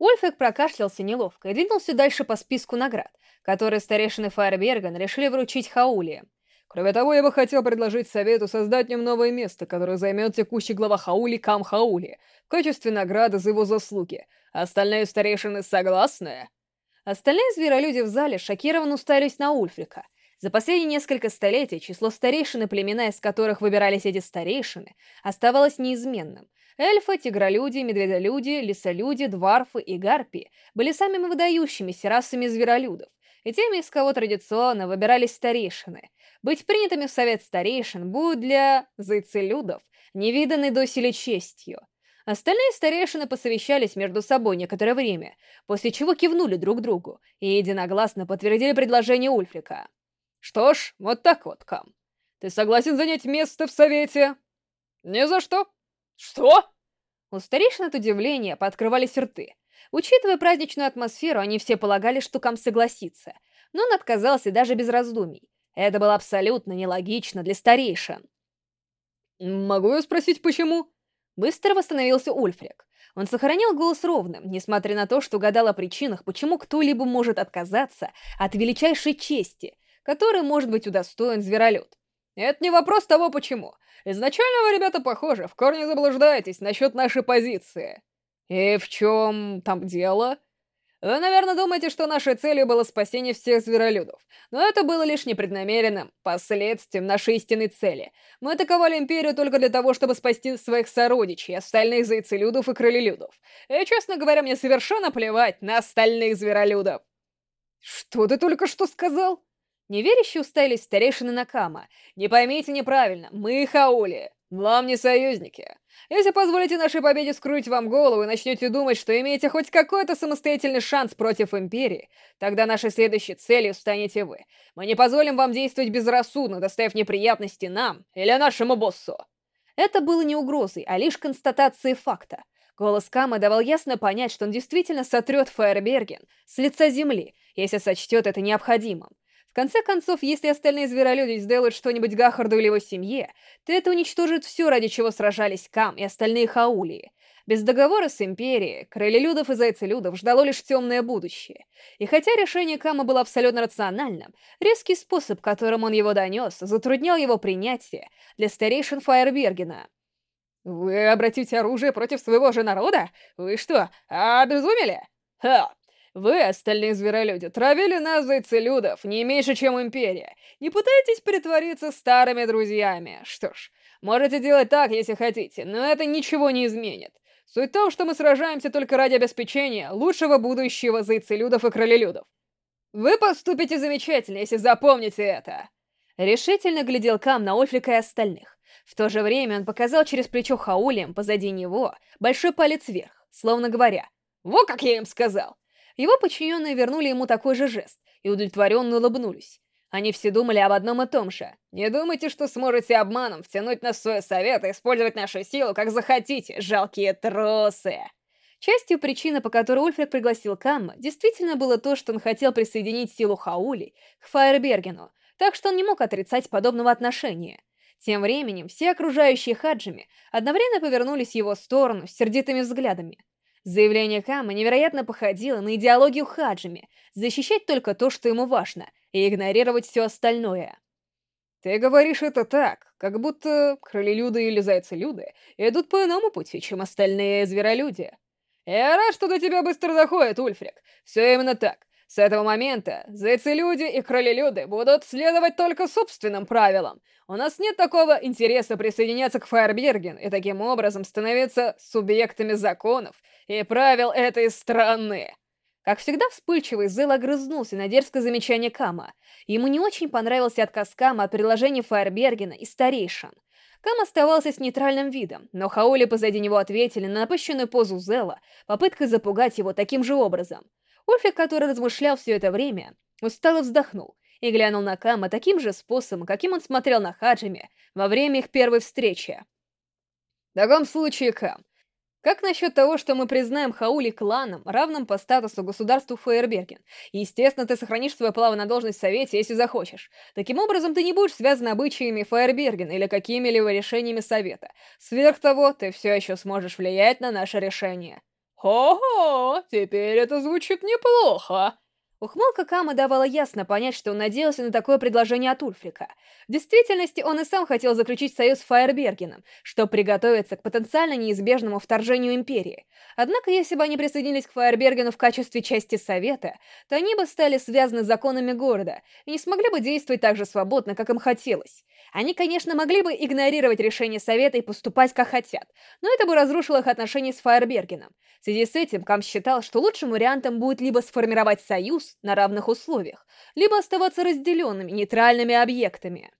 Ульфик прокашлялся неловко и двинулся дальше по списку наград, которые старейшины Фаерберган решили вручить Хаули. Кроме того, я бы хотел предложить Совету создать в нем новое место, которое займет текущий глава Хаули Кам Хаули, в качестве награды за его заслуги. Остальные старейшины согласны? Остальные зверолюди в зале шокированно уставились на Ульфрика. За последние несколько столетий число старейшин и племена, из которых выбирались эти старейшины, оставалось неизменным. Эльфы, тигролюди, медведолюди, лесолюди, дварфы и гарпии были самыми выдающимися расами зверолюдов, и теми, из кого традиционно выбирались старейшины. Быть принятыми в совет старейшин будет для зайцелюдов невиданной доселе честью. Остальные старейшины посовещались между собой некоторое время, после чего кивнули друг другу и единогласно подтвердили предложение Ульфрика. «Что ж, вот так вот, Кам. Ты согласен занять место в Совете?» «Ни за что». «Что?» У старейшин от удивления пооткрывались рты. Учитывая праздничную атмосферу, они все полагали, что Кам согласится, но он отказался даже без раздумий. Это было абсолютно нелогично для старейшин. «Могу я спросить, почему?» Быстро восстановился Ульфрик. Он сохранил голос ровным, несмотря на то, что гадал о причинах, почему кто-либо может отказаться от величайшей чести, которой может быть удостоен зверолюд. Это не вопрос того, почему. Изначально вы, ребята, похожи, в корне заблуждаетесь насчет нашей позиции. И в чем там дело? Вы, наверное, думаете, что нашей целью было спасение всех зверолюдов. Но это было лишь непреднамеренным последствием нашей истинной цели. Мы атаковали Империю только для того, чтобы спасти своих сородичей, остальных зайцелюдов и крылелюдов. И, честно говоря, мне совершенно плевать на остальных зверолюдов. Что ты только что сказал? Неверящие уставились старейшины Накама. Не поймите неправильно, мы Хаули. Вам не союзники. Если позволите нашей победе скрыть вам голову и начнете думать, что имеете хоть какой-то самостоятельный шанс против Империи, тогда нашей следующей целью станете вы. Мы не позволим вам действовать безрассудно, доставив неприятности нам или нашему боссу. Это было не угрозой, а лишь констатацией факта. Голос Кама давал ясно понять, что он действительно сотрет Фаерберген с лица земли, если сочтет это необходимым. В конце концов, если остальные зверолюди сделают что-нибудь Гахарду или его семье, то это уничтожит все, ради чего сражались Кам и остальные Хаулии. Без договора с Империей, крылелюдов и зайцелюдов ждало лишь темное будущее. И хотя решение Кама было абсолютно рациональным, резкий способ, которым он его донес, затруднял его принятие для старейшин Фаербергена. «Вы обратите оружие против своего же народа? Вы что, обезумели? Ха, вы, остальные зверолюди, травили нас зайцелюдов, не меньше, чем Империя. Не пытайтесь притвориться старыми друзьями. Что ж, можете делать так, если хотите, но это ничего не изменит. Суть в том, что мы сражаемся только ради обеспечения лучшего будущего зайцелюдов и кролелюдов. Вы поступите замечательно, если запомните это. Решительно глядел Кам на Ольфрика и остальных. В то же время он показал через плечо Хаулием позади него большой палец вверх, словно говоря, «Вот как я им сказал! Его подчиненные вернули ему такой же жест и удовлетворенно улыбнулись. Они все думали об одном и том же. «Не думайте, что сможете обманом втянуть нас в свой совет и использовать нашу силу, как захотите, жалкие тросы!» Частью причины, по которой Ульфрик пригласил Камма, действительно было то, что он хотел присоединить силу Хаули к Фаербергену, так что он не мог отрицать подобного отношения. Тем временем все окружающие Хаджими одновременно повернулись в его сторону с сердитыми взглядами. Заявление Кама невероятно походило на идеологию Хаджими — защищать только то, что ему важно, и игнорировать все остальное. «Ты говоришь это так, как будто кролелюды или зайцелюды идут по иному пути, чем остальные зверолюди. Я рад, что до тебя быстро доходит, Ульфрик. Все именно так. С этого момента зайцелюди и кролелюды будут следовать только собственным правилам. У нас нет такого интереса присоединяться к Фаерберген и таким образом становиться субъектами законов и правил этой страны. Как всегда вспыльчивый, Зел огрызнулся на дерзкое замечание Кама. Ему не очень понравился отказ Кама от предложения Фаербергена и старейшин. Кам оставался с нейтральным видом, но Хаули позади него ответили на напыщенную позу Зела, попыткой запугать его таким же образом. Ульфик, который размышлял все это время, устало вздохнул и глянул на Кама таким же способом, каким он смотрел на Хаджими во время их первой встречи. «В таком случае, Кам, как насчет того, что мы признаем Хаули кланом, равным по статусу государству Фейерберген? Естественно, ты сохранишь свое право на должность в Совете, если захочешь. Таким образом, ты не будешь связан обычаями Фейерберген или какими-либо решениями Совета. Сверх того, ты все еще сможешь влиять на наше решение. «Ого, теперь это звучит неплохо!» Ухмылка Кама давала ясно понять, что он надеялся на такое предложение от Ульфрика. В действительности, он и сам хотел заключить союз с Фаербергеном, чтобы приготовиться к потенциально неизбежному вторжению Империи. Однако, если бы они присоединились к Фаербергену в качестве части Совета, то они бы стали связаны законами города и не смогли бы действовать так же свободно, как им хотелось. Они, конечно, могли бы игнорировать решение Совета и поступать как хотят, но это бы разрушило их отношения с Фаербергеном. В связи с этим Кам считал, что лучшим вариантом будет либо сформировать союз на равных условиях, либо оставаться разделенными, нейтральными объектами.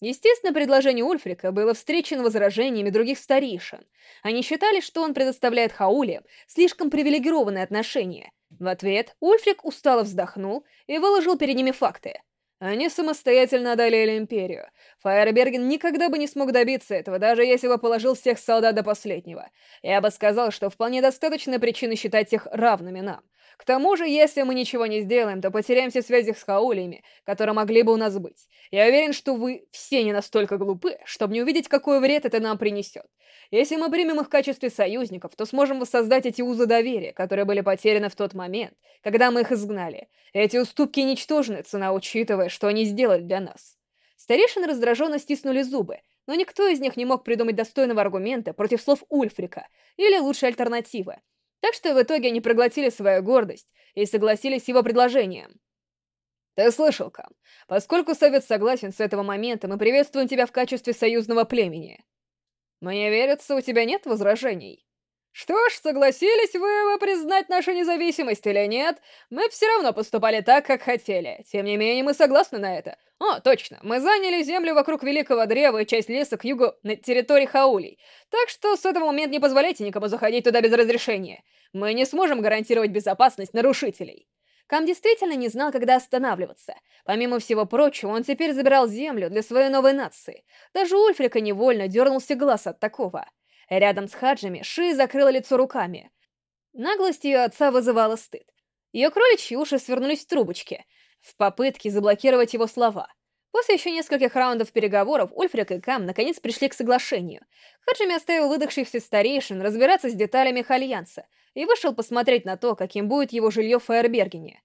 Естественно, предложение Ульфрика было встречено возражениями других старейшин. Они считали, что он предоставляет Хауле слишком привилегированные отношения. В ответ Ульфрик устало вздохнул и выложил перед ними факты. Они самостоятельно одолели Империю. Фаерберген никогда бы не смог добиться этого, даже если бы положил всех солдат до последнего. Я бы сказал, что вполне достаточно причины считать их равными нам. К тому же, если мы ничего не сделаем, то потеряем все связи с хаулиями, которые могли бы у нас быть. Я уверен, что вы все не настолько глупы, чтобы не увидеть, какой вред это нам принесет. Если мы примем их в качестве союзников, то сможем воссоздать эти узы доверия, которые были потеряны в тот момент, когда мы их изгнали. Эти уступки ничтожны, цена учитывая, что они сделали для нас. Старейшины раздраженно стиснули зубы, но никто из них не мог придумать достойного аргумента против слов Ульфрика или лучшей альтернативы. Так что в итоге они проглотили свою гордость и согласились с его предложением. Ты слышал, Кам? Поскольку Совет согласен с этого момента, мы приветствуем тебя в качестве союзного племени. Мне верится, у тебя нет возражений? Что ж, согласились вы, вы признать нашу независимость или нет, мы все равно поступали так, как хотели. Тем не менее, мы согласны на это. О, точно, мы заняли землю вокруг Великого Древа и часть леса к югу на территории Хаулей. Так что с этого момента не позволяйте никому заходить туда без разрешения. Мы не сможем гарантировать безопасность нарушителей. Кам действительно не знал, когда останавливаться. Помимо всего прочего, он теперь забирал землю для своей новой нации. Даже Ульфрика невольно дернулся глаз от такого. Рядом с Хаджами Ши закрыла лицо руками. Наглость ее отца вызывала стыд. Ее кроличьи уши свернулись в трубочки, в попытке заблокировать его слова. После еще нескольких раундов переговоров Ульфрик и Кам наконец пришли к соглашению. Хаджими оставил выдохшихся старейшин разбираться с деталями их альянса и вышел посмотреть на то, каким будет его жилье в Фаербергене.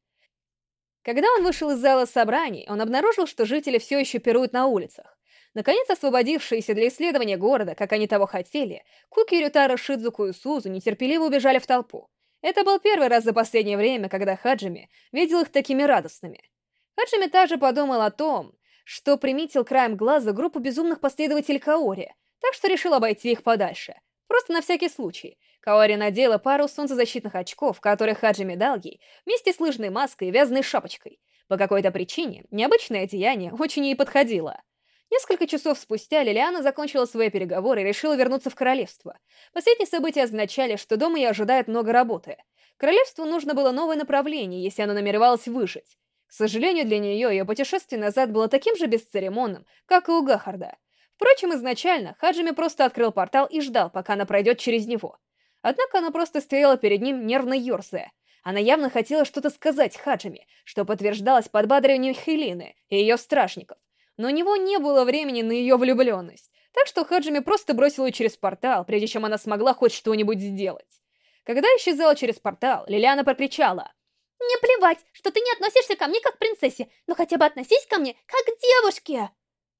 Когда он вышел из зала собраний, он обнаружил, что жители все еще пируют на улицах. Наконец, освободившиеся для исследования города, как они того хотели, Куки, Рютара, Шидзуку и Сузу нетерпеливо убежали в толпу. Это был первый раз за последнее время, когда Хаджими видел их такими радостными. Хаджими также подумал о том, что приметил краем глаза группу безумных последователей Каори, так что решил обойти их подальше. Просто на всякий случай. Каори надела пару солнцезащитных очков, которые Хаджими дал ей, вместе с лыжной маской и вязаной шапочкой. По какой-то причине необычное одеяние очень ей подходило. Несколько часов спустя Лилиана закончила свои переговоры и решила вернуться в королевство. Последние события означали, что дома ее ожидает много работы. Королевству нужно было новое направление, если оно намеревалось выжить. К сожалению для нее, ее путешествие назад было таким же бесцеремонным, как и у Гахарда. Впрочем, изначально Хаджими просто открыл портал и ждал, пока она пройдет через него. Однако она просто стояла перед ним, нервно ерзая. Она явно хотела что-то сказать Хаджими, что подтверждалось подбадриванием Хелины и ее стражников но у него не было времени на ее влюбленность, так что Хаджими просто бросил ее через портал, прежде чем она смогла хоть что-нибудь сделать. Когда исчезала через портал, Лилиана прокричала. «Мне плевать, что ты не относишься ко мне как к принцессе, но хотя бы относись ко мне как к девушке!»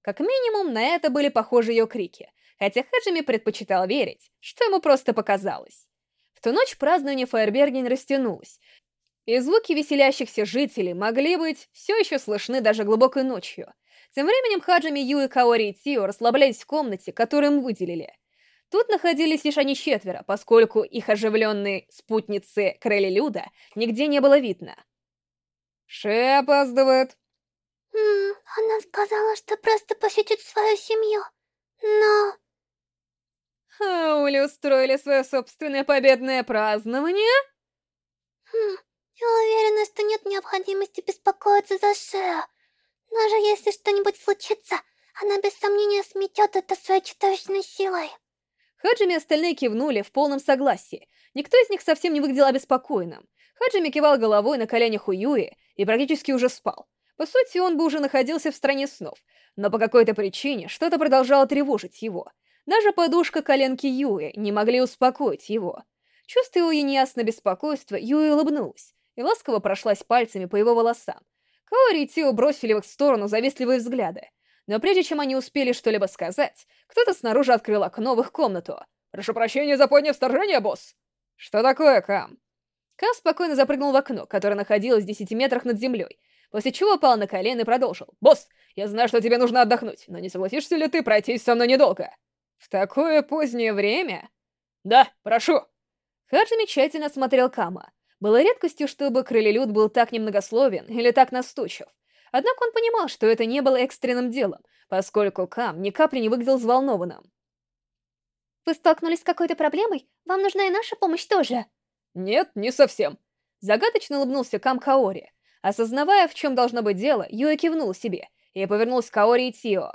Как минимум, на это были похожи ее крики, хотя Хаджими предпочитал верить, что ему просто показалось. В ту ночь празднование Фаерберген растянулось, и звуки веселящихся жителей могли быть все еще слышны даже глубокой ночью. Тем временем Хаджими, Юи, Каори и Тио расслаблялись в комнате, которую им выделили. Тут находились лишь они четверо, поскольку их оживленные спутницы Крелли Люда нигде не было видно. Ше опаздывает. Хм, она сказала, что просто посетит свою семью, но... Хаули устроили свое собственное победное празднование? Хм, я уверена, что нет необходимости беспокоиться за Шеа. Даже если что-нибудь случится, она без сомнения сметет это своей чудовищной силой. Хаджими остальные кивнули в полном согласии. Никто из них совсем не выглядел обеспокоенным. Хаджими кивал головой на коленях у Юи и практически уже спал. По сути, он бы уже находился в стране снов, но по какой-то причине что-то продолжало тревожить его. Даже подушка коленки Юи не могли успокоить его. Чувствуя неясное беспокойство, Юи улыбнулась и ласково прошлась пальцами по его волосам. Каори и Тио бросили в их сторону завистливые взгляды. Но прежде чем они успели что-либо сказать, кто-то снаружи открыл окно в их комнату. «Прошу прощения за позднее вторжение, босс!» «Что такое, Кам?» Кам спокойно запрыгнул в окно, которое находилось в десяти метрах над землей, после чего упал на колено и продолжил. «Босс, я знаю, что тебе нужно отдохнуть, но не согласишься ли ты пройтись со мной недолго?» «В такое позднее время?» «Да, прошу!» Хадж замечательно смотрел Кама. Было редкостью, чтобы Крылелюд был так немногословен или так настойчив. Однако он понимал, что это не было экстренным делом, поскольку Кам ни капли не выглядел взволнованным. «Вы столкнулись с какой-то проблемой? Вам нужна и наша помощь тоже?» «Нет, не совсем». Загадочно улыбнулся Кам Каори. Осознавая, в чем должно быть дело, Юэ кивнул себе и повернулся к Каори и Тио.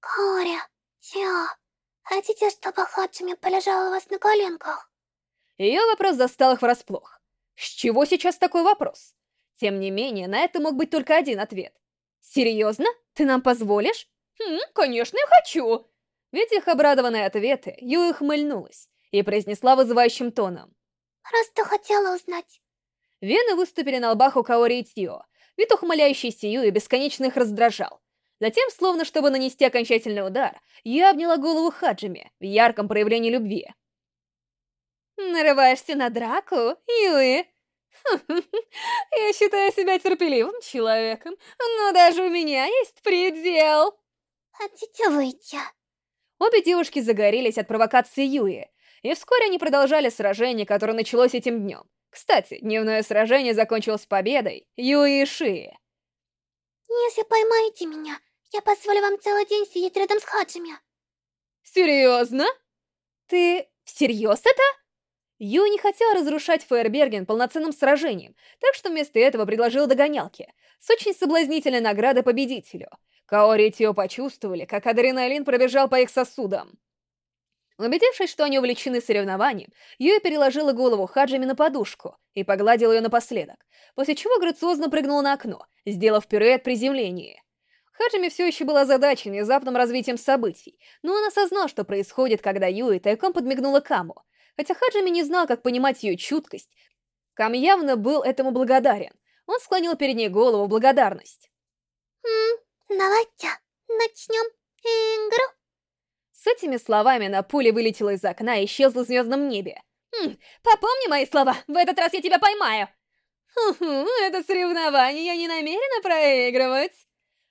«Каори, Тио, хотите, чтобы Хаджими полежал у вас на коленках?» Ее вопрос застал их врасплох. С чего сейчас такой вопрос? Тем не менее, на это мог быть только один ответ. «Серьезно? Ты нам позволишь?» «Хм, конечно, я хочу!» Ведь их обрадованные ответы, Юэ хмыльнулась и произнесла вызывающим тоном. «Просто хотела узнать». Вены выступили на лбах у Каори и Тио. Вид ухмыляющийся Юи бесконечно их раздражал. Затем, словно чтобы нанести окончательный удар, я обняла голову Хаджими в ярком проявлении любви. «Нарываешься на драку, Юи?» Я считаю себя терпеливым человеком, но даже у меня есть предел. Хотите выйти? Обе девушки загорелись от провокации Юи, и вскоре они продолжали сражение, которое началось этим днем. Кстати, дневное сражение закончилось победой Юи и Шии. Если поймаете меня, я позволю вам целый день сидеть рядом с Хаджими. Серьезно? Ты всерьез это? Ю не хотел разрушать Фейерберген полноценным сражением, так что вместо этого предложил догонялки с очень соблазнительной наградой победителю. Каори и Тио почувствовали, как адреналин пробежал по их сосудам. Убедившись, что они увлечены соревнованием, Юя переложила голову Хаджими на подушку и погладила ее напоследок, после чего грациозно прыгнула на окно, сделав пируэт приземления. Хаджими все еще была озадачен внезапным развитием событий, но он осознал, что происходит, когда Юи тайком подмигнула Каму, Хотя Хаджими не знал, как понимать ее чуткость, Кам явно был этому благодарен. Он склонил перед ней голову в благодарность. «Хм, давайте начнем игру». С этими словами на пуле вылетела из окна и исчезла в звездном небе. «Хм, попомни мои слова, в этот раз я тебя поймаю!» «Ху-ху, это соревнование я не намерена проигрывать!»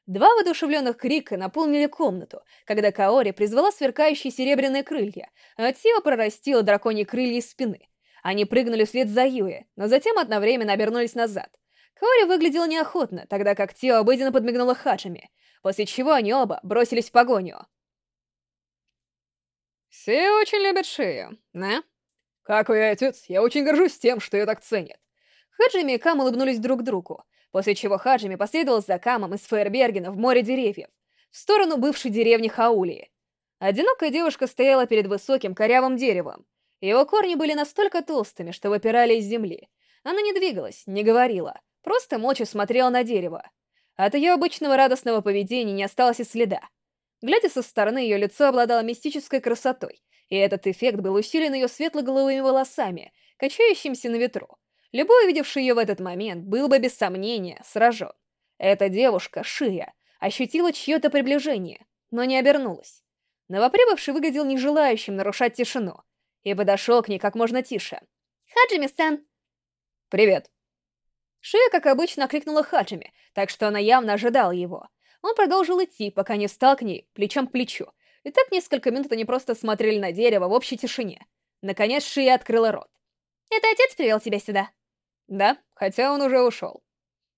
Два воодушевленных крика наполнили комнату, когда Каори призвала сверкающие серебряные крылья, а Тио прорастила драконьи крылья из спины. Они прыгнули вслед за Юэ, но затем одновременно обернулись назад. Каори выглядела неохотно, тогда как Тио обыденно подмигнула Хаджими, после чего они оба бросились в погоню. «Все очень любят Шею, да?» «Как ее отец, я очень горжусь тем, что ее так ценят». Хаджими и Кам улыбнулись друг другу, после чего Хаджими последовал за Камом из Фейербергена в море деревьев, в сторону бывшей деревни Хаулии. Одинокая девушка стояла перед высоким корявым деревом. Его корни были настолько толстыми, что выпирали из земли. Она не двигалась, не говорила, просто молча смотрела на дерево. От ее обычного радостного поведения не осталось и следа. Глядя со стороны, ее лицо обладало мистической красотой, и этот эффект был усилен ее светло-голубыми волосами, качающимися на ветру. Любой, увидевший ее в этот момент, был бы без сомнения сражен. Эта девушка, Шия, ощутила чье-то приближение, но не обернулась. Новоприбывший выглядел не желающим нарушать тишину и подошел к ней как можно тише. «Хаджими-сан!» «Привет!» Шия, как обычно, окликнула Хаджими, так что она явно ожидала его. Он продолжил идти, пока не встал к ней плечом к плечу. И так несколько минут они просто смотрели на дерево в общей тишине. Наконец Шия открыла рот. «Это отец привел тебя сюда?» Да, хотя он уже ушел.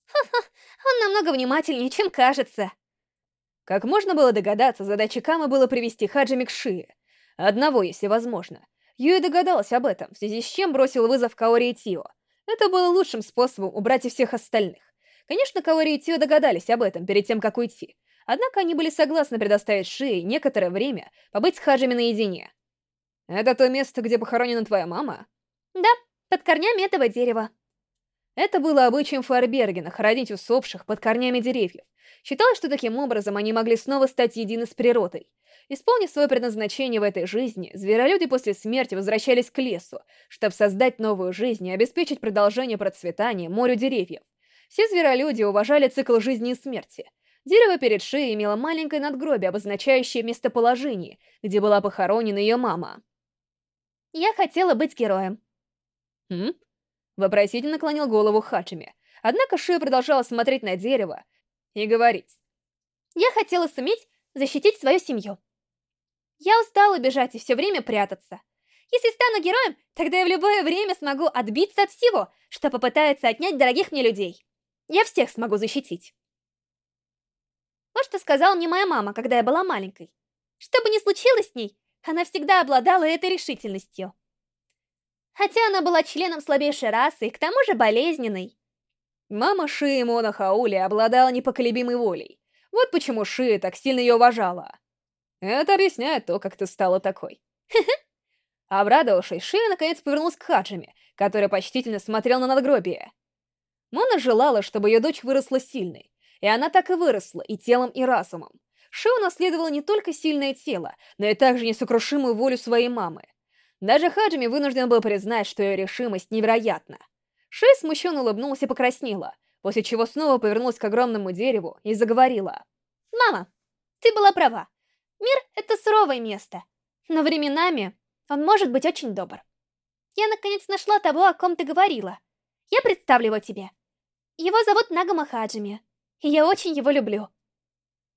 Ха-ха, он намного внимательнее, чем кажется. Как можно было догадаться, задачей Камы было привести Хаджими к Шии. Одного, если возможно. Юи догадалась об этом, в связи с чем бросил вызов Каори и Тио. Это было лучшим способом убрать и всех остальных. Конечно, Каори и Тио догадались об этом перед тем, как уйти. Однако они были согласны предоставить Шии некоторое время побыть с Хаджими наедине. «Это то место, где похоронена твоя мама?» «Да, под корнями этого дерева», это было обычаем Фарбергена — хоронить усопших под корнями деревьев. Считалось, что таким образом они могли снова стать едины с природой. Исполнив свое предназначение в этой жизни, зверолюди после смерти возвращались к лесу, чтобы создать новую жизнь и обеспечить продолжение процветания морю деревьев. Все зверолюди уважали цикл жизни и смерти. Дерево перед шеей имело маленькое надгробие, обозначающее местоположение, где была похоронена ее мама. «Я хотела быть героем». «Хм?» Вопросительно наклонил голову Хаджими. Однако Шия продолжала смотреть на дерево и говорить. «Я хотела суметь защитить свою семью». Я устала бежать и все время прятаться. Если стану героем, тогда я в любое время смогу отбиться от всего, что попытается отнять дорогих мне людей. Я всех смогу защитить. Вот что сказала мне моя мама, когда я была маленькой. Что бы ни случилось с ней, она всегда обладала этой решительностью. Хотя она была членом слабейшей расы и к тому же болезненной. Мама Шии Мона Хаули обладала непоколебимой волей. Вот почему Шия так сильно ее уважала. Это объясняет то, как ты стала такой. Обрадовавшись, Шия наконец повернулась к Хаджиме, который почтительно смотрел на надгробие. Мона желала, чтобы ее дочь выросла сильной, и она так и выросла, и телом, и разумом. Ши унаследовала не только сильное тело, но и также несокрушимую волю своей мамы. Даже Хаджими вынужден был признать, что ее решимость невероятна. Ши смущенно улыбнулась и покраснела, после чего снова повернулась к огромному дереву и заговорила. «Мама, ты была права. Мир — это суровое место, но временами он может быть очень добр. Я наконец нашла того, о ком ты говорила. Я представлю его тебе. Его зовут Нагама Хаджими, и я очень его люблю.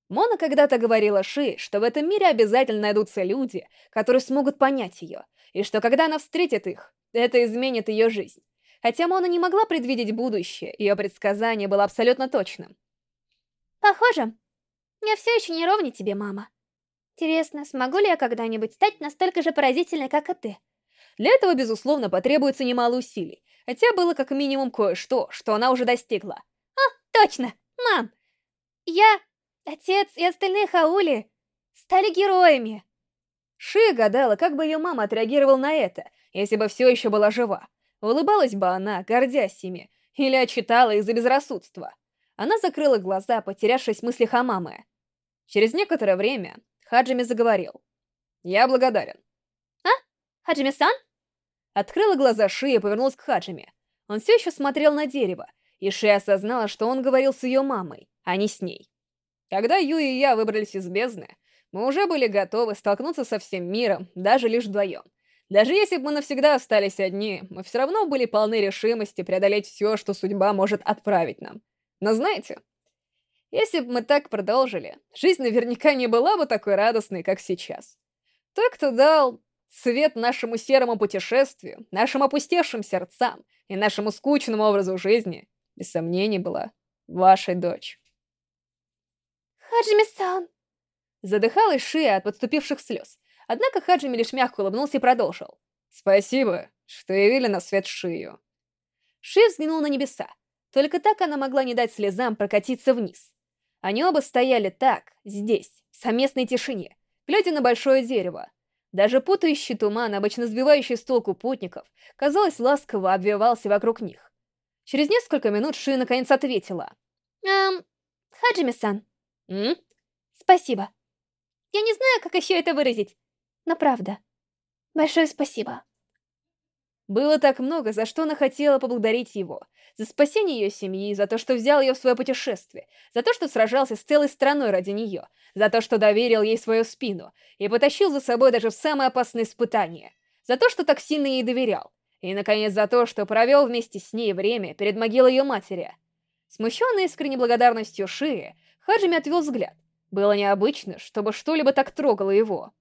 Мона когда-то говорила Ши, что в этом мире обязательно найдутся люди, которые смогут понять ее, и что когда она встретит их, это изменит ее жизнь. Хотя Мона не могла предвидеть будущее, ее предсказание было абсолютно точным. Похоже, я все еще не ровня тебе, мама. Интересно, смогу ли я когда-нибудь стать настолько же поразительной, как и ты? Для этого, безусловно, потребуется немало усилий, хотя было как минимум кое-что, что она уже достигла. А, точно! Мам! Я, отец и остальные Хаули стали героями. Шия гадала, как бы ее мама отреагировала на это, если бы все еще была жива. Улыбалась бы она, гордясь ими, или отчитала их за безрассудство. Она закрыла глаза, потерявшись в мыслях о маме. Через некоторое время Хаджими заговорил. «Я благодарен». «А? Хаджими-сан?» Открыла глаза Ши и повернулась к Хаджими. Он все еще смотрел на дерево, и Ши осознала, что он говорил с ее мамой, а не с ней. Когда Ю и я выбрались из бездны, мы уже были готовы столкнуться со всем миром, даже лишь вдвоем. Даже если бы мы навсегда остались одни, мы все равно были полны решимости преодолеть все, что судьба может отправить нам. Но знаете, если бы мы так продолжили, жизнь наверняка не была бы такой радостной, как сейчас. Тот, кто дал цвет нашему серому путешествию, нашим опустевшим сердцам и нашему скучному образу жизни, без сомнений была вашей дочь. Хаджими-сан. Задыхалась Шия от подступивших слез. Однако Хаджими лишь мягко улыбнулся и продолжил. «Спасибо, что явили на свет Шию». Шия взглянула на небеса. Только так она могла не дать слезам прокатиться вниз. Они оба стояли так, здесь, в совместной тишине, глядя на большое дерево. Даже путающий туман, обычно сбивающий с толку путников, казалось, ласково обвивался вокруг них. Через несколько минут Ши наконец ответила. «Эм, Хаджими-сан». «М?» «Спасибо. Я не знаю, как еще это выразить, но правда. Большое спасибо». Было так много, за что она хотела поблагодарить его. За спасение ее семьи, за то, что взял ее в свое путешествие, за то, что сражался с целой страной ради нее, за то, что доверил ей свою спину и потащил за собой даже в самые опасные испытания, за то, что так сильно ей доверял, и, наконец, за то, что провел вместе с ней время перед могилой ее матери. Смущенный искренней благодарностью Шии, Хаджими отвел взгляд. Было необычно, чтобы что-либо так трогало его.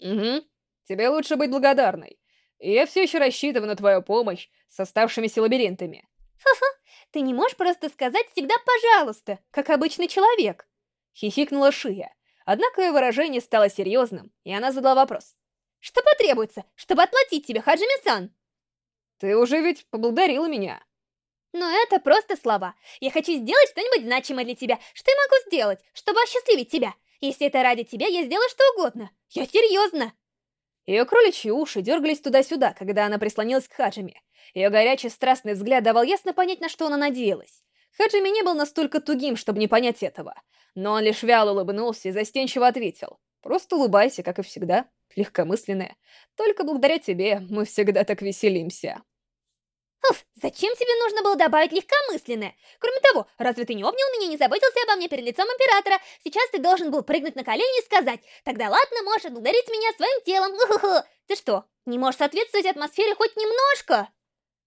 «Угу, тебе лучше быть благодарной я все еще рассчитываю на твою помощь с оставшимися лабиринтами. Ха-ха, ты не можешь просто сказать всегда «пожалуйста», как обычный человек. Хихикнула Шия. Однако ее выражение стало серьезным, и она задала вопрос. Что потребуется, чтобы отплатить тебе, Хаджими-сан? Ты уже ведь поблагодарила меня. Но это просто слова. Я хочу сделать что-нибудь значимое для тебя. Что я могу сделать, чтобы осчастливить тебя? Если это ради тебя, я сделаю что угодно. Я серьезно. Ее кроличьи уши дергались туда-сюда, когда она прислонилась к Хаджиме. Ее горячий страстный взгляд давал ясно понять, на что она надеялась. Хаджими не был настолько тугим, чтобы не понять этого. Но он лишь вяло улыбнулся и застенчиво ответил. Просто улыбайся, как и всегда, легкомысленная. Только благодаря тебе мы всегда так веселимся. Уф, зачем тебе нужно было добавить легкомысленное? Кроме того, разве ты не обнял меня и не заботился обо мне перед лицом Императора? Сейчас ты должен был прыгнуть на колени и сказать, тогда ладно, можешь отблагодарить меня своим телом. Ху-ху-ху. Ты что, не можешь соответствовать атмосфере хоть немножко?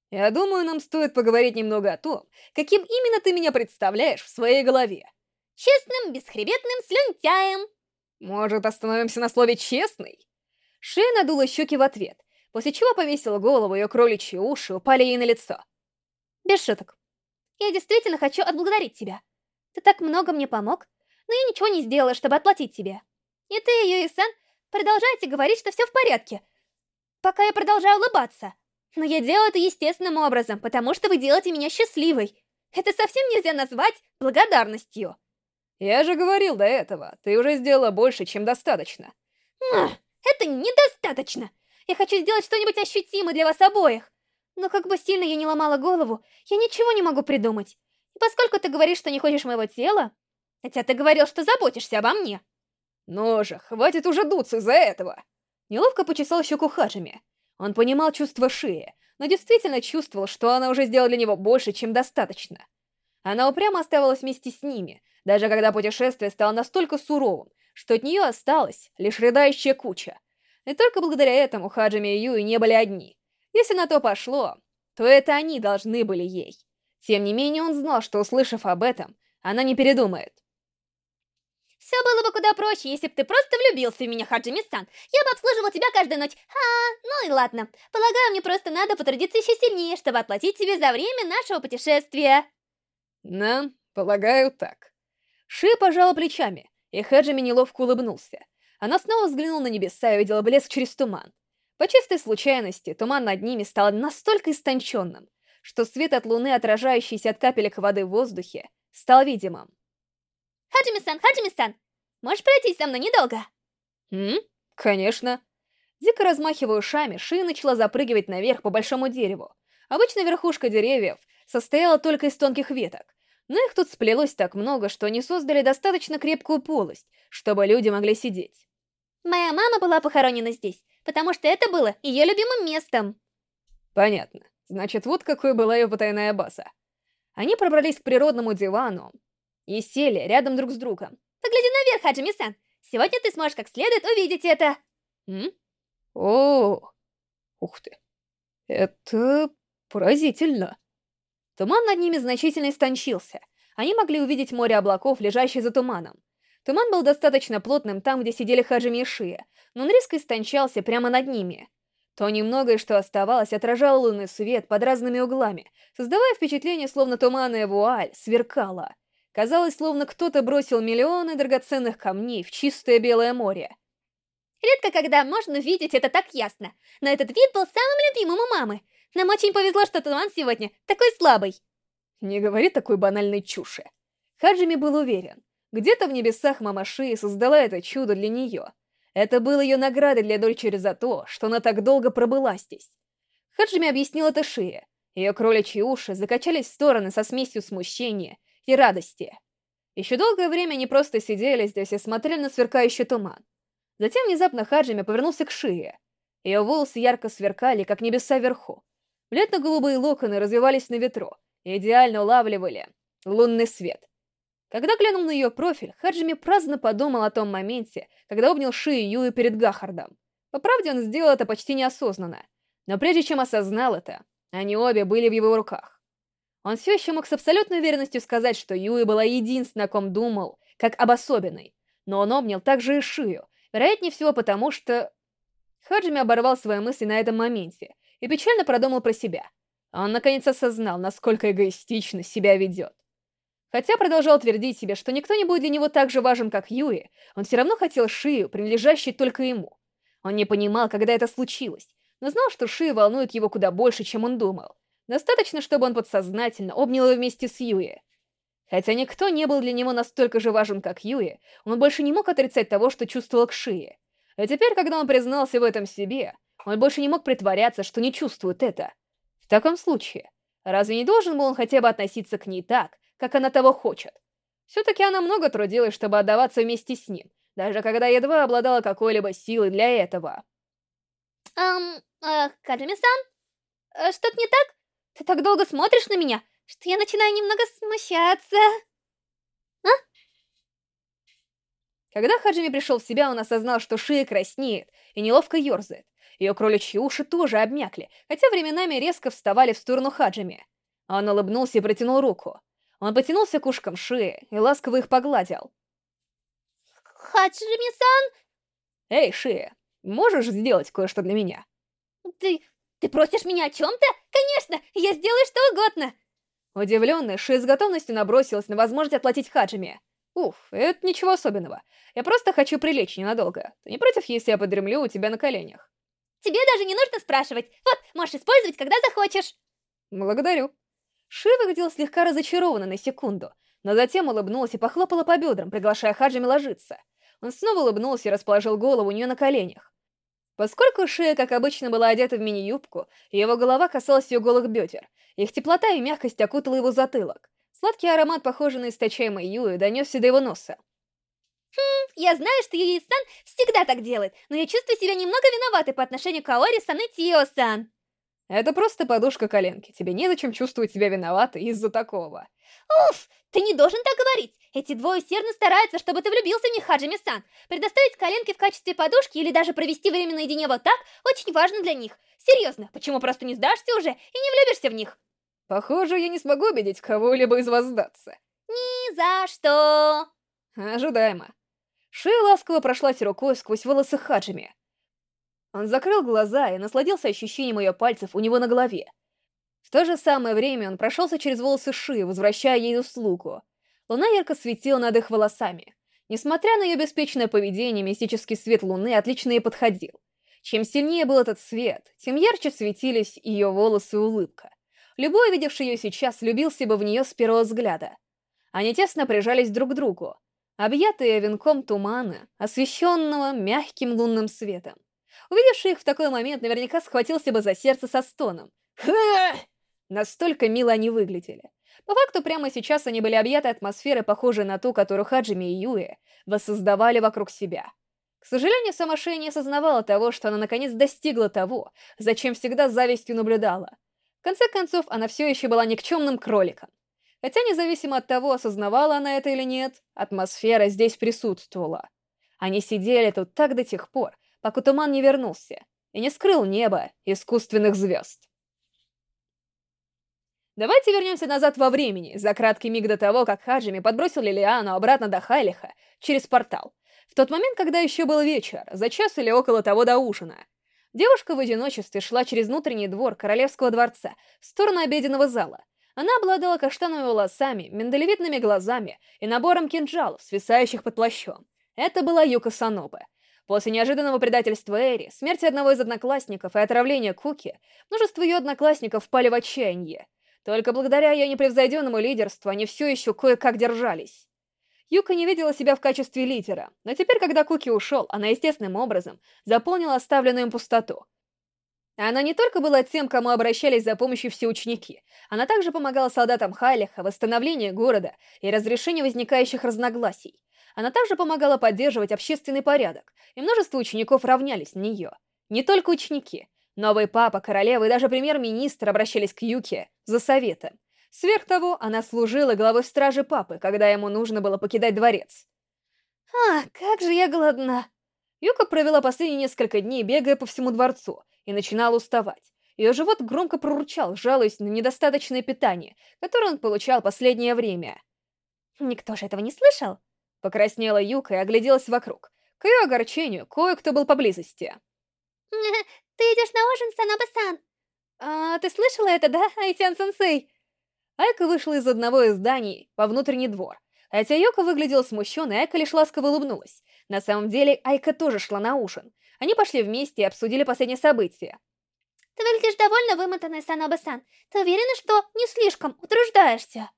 Я думаю, нам стоит поговорить немного о том, каким именно ты меня представляешь в своей голове. Честным, бесхребетным слюнтяем. Может, остановимся на слове «честный»? Шея надула щеки в ответ, после чего повесила голову, ее кроличьи уши упали ей на лицо. Без шуток. Я действительно хочу отблагодарить тебя. Ты так много мне помог, но я ничего не сделала, чтобы отплатить тебе. И ты, Юи-сан, продолжайте говорить, что все в порядке, пока я продолжаю улыбаться. Но я делаю это естественным образом, потому что вы делаете меня счастливой. Это совсем нельзя назвать благодарностью. Я же говорил до этого, ты уже сделала больше, чем достаточно. это недостаточно. Я хочу сделать что-нибудь ощутимое для вас обоих. Но как бы сильно я не ломала голову, я ничего не могу придумать. И поскольку ты говоришь, что не хочешь моего тела, хотя ты говорил, что заботишься обо мне. Ну же, хватит уже дуться из-за этого. Неловко почесал щеку Хаджими. Он понимал чувство Шии, но действительно чувствовал, что она уже сделала для него больше, чем достаточно. Она упрямо оставалась вместе с ними, даже когда путешествие стало настолько суровым, что от нее осталась лишь рыдающая куча. И только благодаря этому Хаджими и Юи не были одни. Если на то пошло, то это они должны были ей. Тем не менее, он знал, что, услышав об этом, она не передумает. Все было бы куда проще, если бы ты просто влюбился в меня, Хаджими-сан. Я бы обслуживал тебя каждую ночь. А, ну и ладно. Полагаю, мне просто надо потрудиться еще сильнее, чтобы отплатить тебе за время нашего путешествия. Да, полагаю так. Ши пожала плечами, и Хаджими неловко улыбнулся. Она снова взглянула на небеса и увидела блеск через туман. По чистой случайности, туман над ними стал настолько истонченным, что свет от луны, отражающийся от капелек воды в воздухе, стал видимым. Хаджими-сан, Хаджими-сан, можешь пройтись со мной недолго? М? Конечно. Дико размахивая ушами, Ши начала запрыгивать наверх по большому дереву. Обычно верхушка деревьев состояла только из тонких веток, но их тут сплелось так много, что они создали достаточно крепкую полость, чтобы люди могли сидеть. Моя мама была похоронена здесь, потому что это было ее любимым местом. Понятно. Значит, вот какой была ее потайная база. Они пробрались к природному дивану, и сели рядом друг с другом. «Погляди наверх, Хаджими-сан! Сегодня ты сможешь как следует увидеть это!» М? О, ух ты. Это поразительно. Туман над ними значительно истончился. Они могли увидеть море облаков, лежащее за туманом. Туман был достаточно плотным там, где сидели Хаджими и Шия, но он резко истончался прямо над ними. То немногое, что оставалось, отражало лунный свет под разными углами, создавая впечатление, словно туманная вуаль сверкала. Казалось, словно кто-то бросил миллионы драгоценных камней в чистое белое море. Редко когда можно видеть это так ясно, но этот вид был самым любимым у мамы. Нам очень повезло, что туман сегодня такой слабый. Не говори такой банальной чуши. Хаджими был уверен. Где-то в небесах мама Шии создала это чудо для нее. Это было ее наградой для дочери за то, что она так долго пробыла здесь. Хаджими объяснил это Шие. Ее кроличьи уши закачались в стороны со смесью смущения и радости. Еще долгое время они просто сидели здесь и смотрели на сверкающий туман. Затем внезапно Хаджими повернулся к шее. Ее волосы ярко сверкали, как небеса вверху. Бледно-голубые локоны развивались на ветру и идеально улавливали лунный свет. Когда глянул на ее профиль, Хаджими праздно подумал о том моменте, когда обнял Ши Юи перед Гахардом. По правде, он сделал это почти неосознанно. Но прежде чем осознал это, они обе были в его руках. Он все еще мог с абсолютной уверенностью сказать, что Юи была единственной, о ком думал, как об особенной. Но он обнял также и Шию, вероятнее всего потому, что... Хаджими оборвал свои мысли на этом моменте и печально продумал про себя. Он наконец осознал, насколько эгоистично себя ведет. Хотя продолжал твердить себе, что никто не будет для него так же важен, как Юи, он все равно хотел Шию, принадлежащей только ему. Он не понимал, когда это случилось, но знал, что Шия волнует его куда больше, чем он думал. Достаточно, чтобы он подсознательно обнял ее вместе с Юи. Хотя никто не был для него настолько же важен, как Юи, он больше не мог отрицать того, что чувствовал к Шии. А теперь, когда он признался в этом себе, он больше не мог притворяться, что не чувствует это. В таком случае, разве не должен был он хотя бы относиться к ней так, как она того хочет? Все-таки она много трудилась, чтобы отдаваться вместе с ним, даже когда едва обладала какой-либо силой для этого. Эм, э, Хаджими-сан? Э, Что-то не так? Ты так долго смотришь на меня, что я начинаю немного смущаться. Когда Хаджими пришел в себя, он осознал, что шея краснеет и неловко ерзает. Ее кроличьи уши тоже обмякли, хотя временами резко вставали в сторону Хаджими. Он улыбнулся и протянул руку. Он потянулся к ушкам шеи и ласково их погладил. Хаджими-сан, «Эй, Шия, можешь сделать кое-что для меня?» ты... ты просишь меня о чем-то? Конечно, я сделаю что угодно. Удивленная, Шия с готовностью набросилась на возможность отплатить Хаджими. «Уф, это ничего особенного. Я просто хочу прилечь ненадолго. Ты не против, если я подремлю у тебя на коленях?» Тебе даже не нужно спрашивать. Вот, можешь использовать, когда захочешь. «Благодарю». Ши выглядела слегка разочарованно на секунду, но затем улыбнулась и похлопала по бедрам, приглашая Хаджими ложиться. Он снова улыбнулся и расположил голову у нее на коленях. Поскольку Шия, как обычно, была одета в мини-юбку, его голова касалась ее голых бедер, их теплота и мягкость окутала его затылок. Сладкий аромат, похожий на источаемый Юи, донесся до его носа. Я знаю, что Юи-сан всегда так делает, но я чувствую себя немного виноватой по отношению к Аори-сан и Тио-сан. Это просто подушка коленки, тебе незачем чувствовать себя виноватой из-за такого. Уф, ты не должен так говорить. Эти двое усердно стараются, чтобы ты влюбился в них, Хаджими-сан. Предоставить коленки в качестве подушки или даже провести время наедине вот так очень важно для них. Серьезно, почему просто не сдашься уже и не влюбишься в них? Похоже, я не смогу убедить кого-либо из вас сдаться. Ни за что. Ожидаемо. Шея ласково прошлась рукой сквозь волосы Хаджими. Он закрыл глаза и насладился ощущением ее пальцев у него на голове. В то же самое время он прошелся через волосы Ши, возвращая ей услугу. Луна ярко светила над их волосами. Несмотря на ее беспечное поведение, мистический свет луны отлично ей подходил. Чем сильнее был этот свет, тем ярче светились ее волосы и улыбка. Любой, видевший ее сейчас, влюбился бы в нее с первого взгляда. Они тесно прижались друг к другу, объятые венком тумана, освещенного мягким лунным светом. Увидевший их в такой момент, наверняка схватился бы за сердце со стоном. Ха! Настолько мило они выглядели. По факту, прямо сейчас они были объяты атмосферой, похожей на ту, которую Хаджими и Юи воссоздавали вокруг себя. К сожалению, сама Шея не осознавала того, что она наконец достигла того, зачем всегда завистью наблюдала. В конце концов, она все еще была никчемным кроликом. Хотя, независимо от того, осознавала она это или нет, атмосфера здесь присутствовала. Они сидели тут так до тех пор, пока туман не вернулся и не скрыл небо искусственных звезд. Давайте вернемся назад во времени, за краткий миг до того, как Хаджими подбросил Лилиану обратно до Хайлиха через портал. В тот момент, когда еще был вечер, за час или около того до ужина. Девушка в одиночестве шла через внутренний двор королевского дворца в сторону обеденного зала. Она обладала каштановыми волосами, миндалевидными глазами и набором кинжалов, свисающих под плащом. Это была Юка Санобе. После неожиданного предательства Эри, смерти одного из одноклассников и отравления Куки, множество ее одноклассников впали в отчаяние. Только благодаря ее непревзойденному лидерству они все еще кое-как держались. Юка не видела себя в качестве лидера, но теперь, когда Куки ушел, она естественным образом заполнила оставленную им пустоту. Она не только была тем, кому обращались за помощью все ученики, она также помогала солдатам Хайлиха в восстановлении города и разрешении возникающих разногласий. Она также помогала поддерживать общественный порядок, и множество учеников равнялись на нее. Не только ученики. Новый папа, королева и даже премьер-министр обращались к Юке за советом. Сверх того, она служила главой стражи папы, когда ему нужно было покидать дворец. «А, как же я голодна!» Юка провела последние несколько дней, бегая по всему дворцу, и начинала уставать. Ее живот громко проручал, жалуясь на недостаточное питание, которое он получал последнее время. Никто же этого не слышал? Покраснела Юка и огляделась вокруг. К ее огорчению, кое-кто был поблизости. Ты идешь на ужин, Санаба-сан? А, ты слышала это, да, Айтян-сенсей? Айка вышла из одного из зданий во внутренний двор. Хотя Йока выглядела смущенной, Айка лишь ласково улыбнулась. На самом деле, Айка тоже шла на ужин. Они пошли вместе и обсудили последние события. Ты выглядишь довольно вымотанной, Санаба-сан. Ты уверена, что не слишком утруждаешься?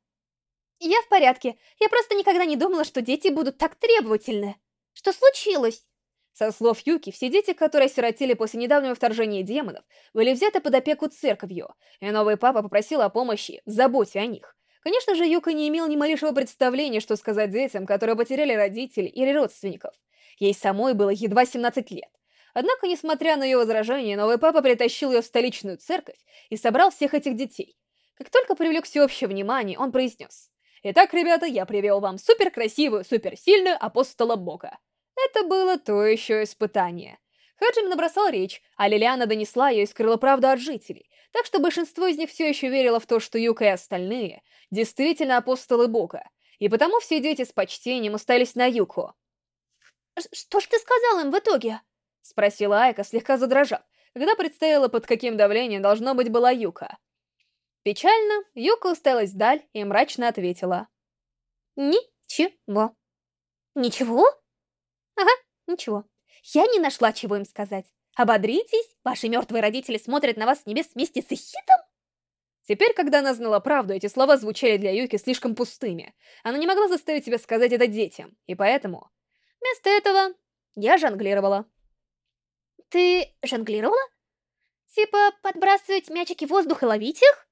Я в порядке. Я просто никогда не думала, что дети будут так требовательны. Что случилось? Со слов Юки, все дети, которые осиротели после недавнего вторжения демонов, были взяты под опеку церковью, и новый папа попросил о помощи заботе о них. Конечно же, Юка не имел ни малейшего представления, что сказать детям, которые потеряли родителей или родственников. Ей самой было едва 17 лет. Однако, несмотря на ее возражения, новый папа притащил ее в столичную церковь и собрал всех этих детей. Как только привлек всеобщее внимание, он произнес. «Итак, ребята, я привел вам суперкрасивую, суперсильную апостола Бога». Это было то еще испытание. Хаджим набросал речь, а Лилиана донесла ее и скрыла правду от жителей, так что большинство из них все еще верило в то, что Юка и остальные действительно апостолы Бога, и потому все дети с почтением устались на Юку. «Что ж ты сказал им в итоге?» — спросила Айка, слегка задрожав, когда представила, под каким давлением должно быть была Юка. Печально, Юка усталась вдаль и мрачно ответила. «Ничего». «Ничего?» «Ага, ничего. Я не нашла, чего им сказать. Ободритесь, ваши мертвые родители смотрят на вас с небес вместе с Ихитом?» Теперь, когда она знала правду, эти слова звучали для Юки слишком пустыми. Она не могла заставить себя сказать это детям, и поэтому... Вместо этого я жонглировала. «Ты жонглировала? Типа подбрасывать мячики в воздух и ловить их?»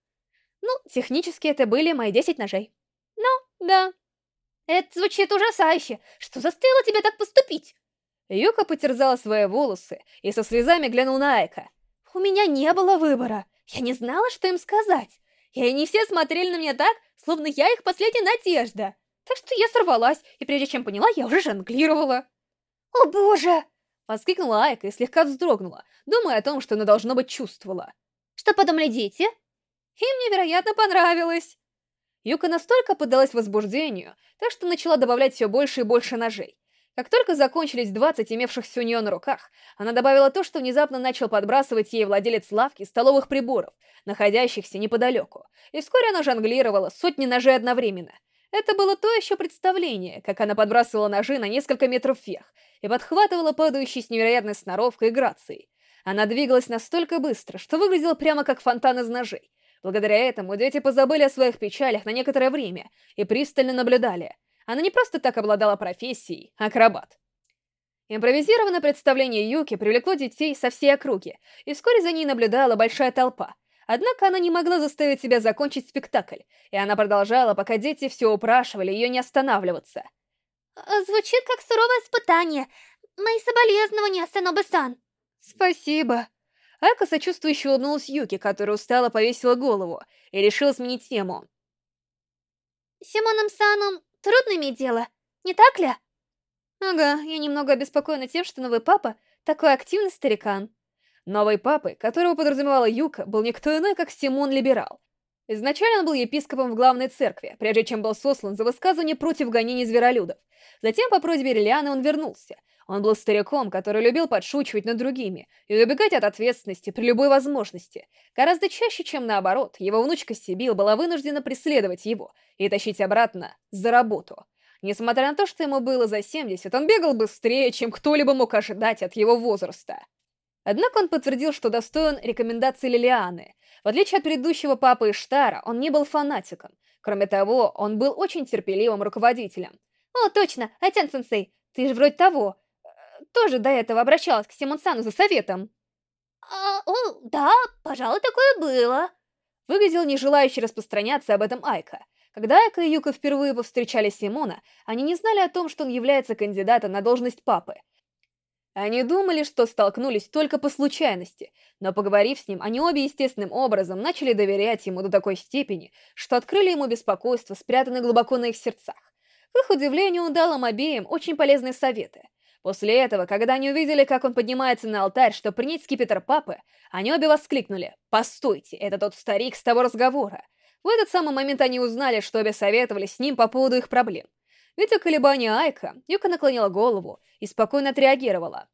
Ну, технически это были мои 10 ножей. Ну, да. Это звучит ужасающе. Что заставило тебя так поступить? Юка потерзала свои волосы и со слезами глянул на Айка. У меня не было выбора. Я не знала, что им сказать. И они все смотрели на меня так, словно я их последняя надежда. Так что я сорвалась, и прежде чем поняла, я уже жонглировала. «О боже!» — воскликнула Айка и слегка вздрогнула, думая о том, что она, должно быть, чувствовала. «Что подумали дети?» Им невероятно понравилось. Юка настолько поддалась возбуждению, так что начала добавлять все больше и больше ножей. Как только закончились 20 имевшихся у нее на руках, она добавила то, что внезапно начал подбрасывать ей владелец лавки столовых приборов, находящихся неподалеку, и вскоре она жонглировала сотни ножей одновременно. Это было то еще представление, как она подбрасывала ножи на несколько метров вверх и подхватывала падающие с невероятной сноровкой и грацией. Она двигалась настолько быстро, что выглядела прямо как фонтан из ножей, Благодаря этому дети позабыли о своих печалях на некоторое время и пристально наблюдали. Она не просто так обладала профессией, акробат. Импровизированное представление Юки привлекло детей со всей округи, и вскоре за ней наблюдала большая толпа. Однако она не могла заставить себя закончить спектакль, и она продолжала, пока дети все упрашивали ее не останавливаться. А, «Звучит как суровое испытание. Мои соболезнования, Сэнобэ-сан». «Спасибо», Ака сочувствующе улыбнулась Юки, которая устало повесила голову, и решила сменить тему. Симоном Саном трудно иметь дело, не так ли? Ага, я немного обеспокоена тем, что новый папа такой активный старикан. Новый папой, которого подразумевала Юка, был никто иной, как Симон Либерал. Изначально он был епископом в главной церкви, прежде чем был сослан за высказывание против гонений зверолюдов. Затем, по просьбе Релианы, он вернулся, он был стариком, который любил подшучивать над другими и убегать от ответственности при любой возможности. Гораздо чаще, чем наоборот, его внучка Сибил была вынуждена преследовать его и тащить обратно за работу. Несмотря на то, что ему было за 70, он бегал быстрее, чем кто-либо мог ожидать от его возраста. Однако он подтвердил, что достоин рекомендаций Лилианы. В отличие от предыдущего папы Иштара, он не был фанатиком. Кроме того, он был очень терпеливым руководителем. «О, точно, Атян-сенсей, ты же вроде того, тоже до этого обращалась к Симонсану за советом. А, о, да, пожалуй, такое было. Выглядел не желающий распространяться об этом Айка. Когда Айка и Юка впервые повстречали Симона, они не знали о том, что он является кандидатом на должность папы. Они думали, что столкнулись только по случайности, но поговорив с ним, они обе естественным образом начали доверять ему до такой степени, что открыли ему беспокойство, спрятанное глубоко на их сердцах. К их удивлению, он дал им обеим очень полезные советы. После этого, когда они увидели, как он поднимается на алтарь, чтобы принять скипетр папы, они обе воскликнули «Постойте, это тот старик с того разговора!» В этот самый момент они узнали, что обе советовали с ним по поводу их проблем. Видя колебания Айка, Юка наклонила голову и спокойно отреагировала.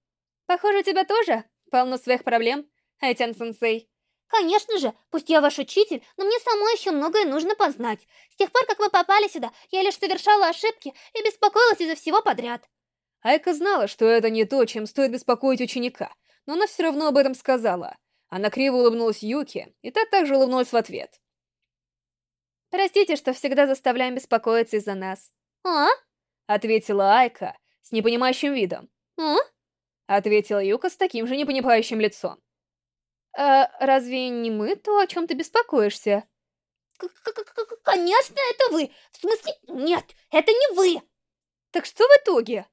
«Похоже, у тебя тоже полно своих проблем, Айтян-сенсей». «Конечно же, пусть я ваш учитель, но мне самой еще многое нужно познать. С тех пор, как вы попали сюда, я лишь совершала ошибки и беспокоилась из-за всего подряд». Айка знала, что это не то, чем стоит беспокоить ученика, но она все равно об этом сказала. Она криво улыбнулась Юки, и та также улыбнулась в ответ. «Простите, что всегда заставляем беспокоиться из-за нас». «А?» — ответила Айка с непонимающим видом. «А?» — ответила Юка с таким же непонимающим лицом. «А разве не мы то, о чем ты беспокоишься?» К «Конечно, это вы! В смысле, нет, это не вы!» «Так что в итоге?»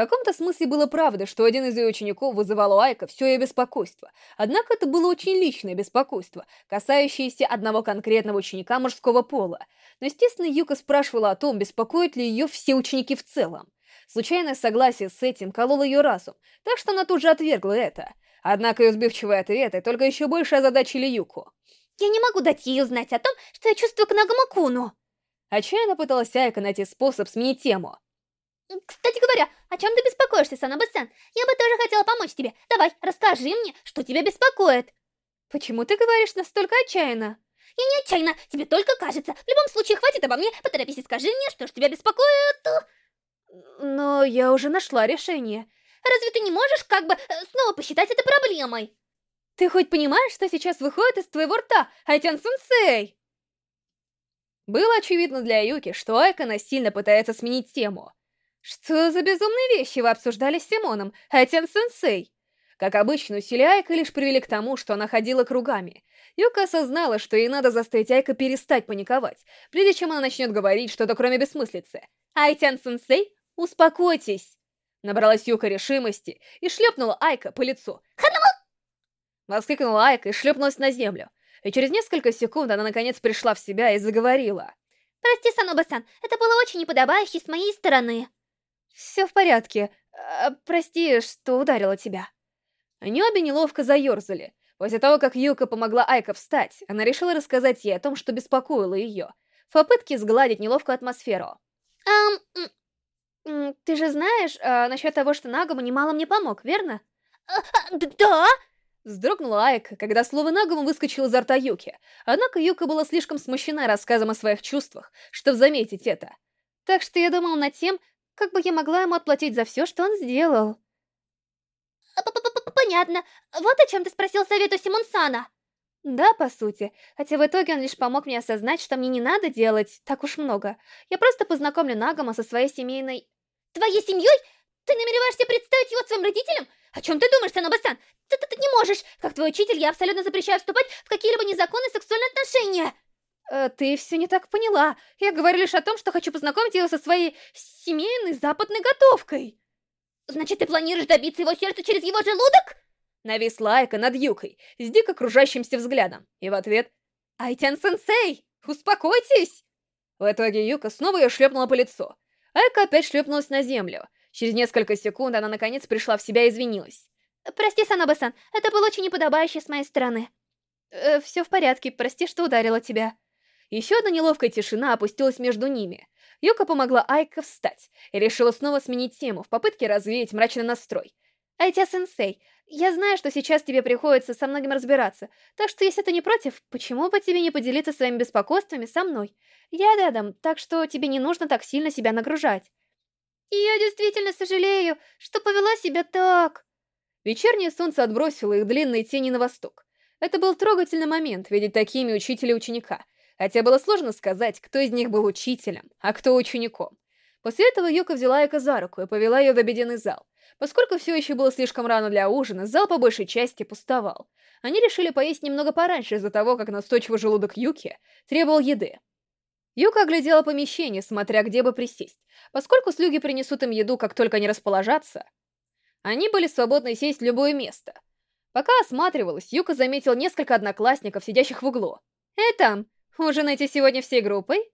Каком-то смысле было правда, что один из ее учеников вызывал у Айка все ее беспокойство. Однако это было очень личное беспокойство, касающееся одного конкретного ученика мужского пола. Но, естественно, Юка спрашивала о том, беспокоят ли ее все ученики в целом. Случайное согласие с этим кололо ее разум, так что она тут же отвергла это. Однако ее сбивчивые ответы только еще больше озадачили Юку. «Я не могу дать ей узнать о том, что я чувствую к Нагамакуну!» Отчаянно пыталась Айка найти способ сменить тему. «Кстати говоря, о чем ты беспокоишься, Санаба-сан? Я бы тоже хотела помочь тебе. Давай, расскажи мне, что тебя беспокоит». «Почему ты говоришь настолько отчаянно?» «Я не отчаянно, тебе только кажется. В любом случае, хватит обо мне, поторопись и скажи мне, что ж тебя беспокоит». «Но я уже нашла решение». «Разве ты не можешь как бы э, снова посчитать это проблемой?» «Ты хоть понимаешь, что сейчас выходит из твоего рта, Айтян-сенсей?» Было очевидно для Юки, что Айка насильно пытается сменить тему. Что за безумные вещи вы обсуждали с Симоном, Айтян-сенсей? Как обычно, усилия Айка лишь привели к тому, что она ходила кругами. Юка осознала, что ей надо заставить Айка перестать паниковать, прежде чем она начнет говорить что-то кроме бессмыслицы. «Айтян-сенсей, успокойтесь!» Набралась Юка решимости и шлепнула Айка по лицу. «Ханамо!» Воскликнула Айка и шлепнулась на землю. И через несколько секунд она наконец пришла в себя и заговорила. «Прости, Саноба-сан, это было очень неподобающе с моей стороны». «Все в порядке. А, прости, что ударила тебя». Они обе неловко заерзали. После того, как Юка помогла Айка встать, она решила рассказать ей о том, что беспокоило ее, в попытке сгладить неловкую атмосферу. «Эм... Ты же знаешь э, насчет того, что Нагому немало мне помог, верно? А, а, да? Вздрогнула Айка, когда слово Нагому выскочило изо рта Юки. Однако Юка была слишком смущена рассказом о своих чувствах, чтобы заметить это. Так что я думал над тем, как бы я могла ему отплатить за все, что он сделал. Понятно. Вот о чем ты спросил совет у Симонсана. Да, по сути. Хотя в итоге он лишь помог мне осознать, что мне не надо делать так уж много. Я просто познакомлю Нагама со своей семейной... Твоей семьей? Ты намереваешься представить его своим родителям? О чем ты думаешь, Саноба-сан? Ты, ты, ты не можешь! Как твой учитель, я абсолютно запрещаю вступать в какие-либо незаконные сексуальные отношения! Э, ты все не так поняла. Я говорю лишь о том, что хочу познакомить его со своей семейной западной готовкой. Значит, ты планируешь добиться его сердца через его желудок? Нависла Айка над Юкой, с дико кружащимся взглядом. И в ответ «Айтян-сенсей, успокойтесь!» В итоге Юка снова ее шлепнула по лицу. Айка опять шлепнулась на землю. Через несколько секунд она наконец пришла в себя и извинилась. «Прости, Саноба-сан, это было очень неподобающе с моей стороны». Э, «Все в порядке, прости, что ударила тебя». Еще одна неловкая тишина опустилась между ними. Юка помогла Айка встать и решила снова сменить тему в попытке развеять мрачный настрой. «Айтя-сенсей, я знаю, что сейчас тебе приходится со многим разбираться, так что если ты не против, почему бы тебе не поделиться своими беспокойствами со мной? Я рядом, так что тебе не нужно так сильно себя нагружать». Я действительно сожалею, что повела себя так. Вечернее солнце отбросило их длинные тени на восток. Это был трогательный момент видеть такими учителя ученика, хотя было сложно сказать, кто из них был учителем, а кто учеником. После этого Юка взяла Эка за руку и повела ее в обеденный зал. Поскольку все еще было слишком рано для ужина, зал по большей части пустовал. Они решили поесть немного пораньше из-за того, как настойчивый желудок Юки требовал еды. Юка оглядела помещение, смотря где бы присесть. Поскольку слуги принесут им еду, как только они расположатся, они были свободны сесть в любое место. Пока осматривалась, Юка заметил несколько одноклассников, сидящих в углу. «Эй, там, ужинаете сегодня всей группой?»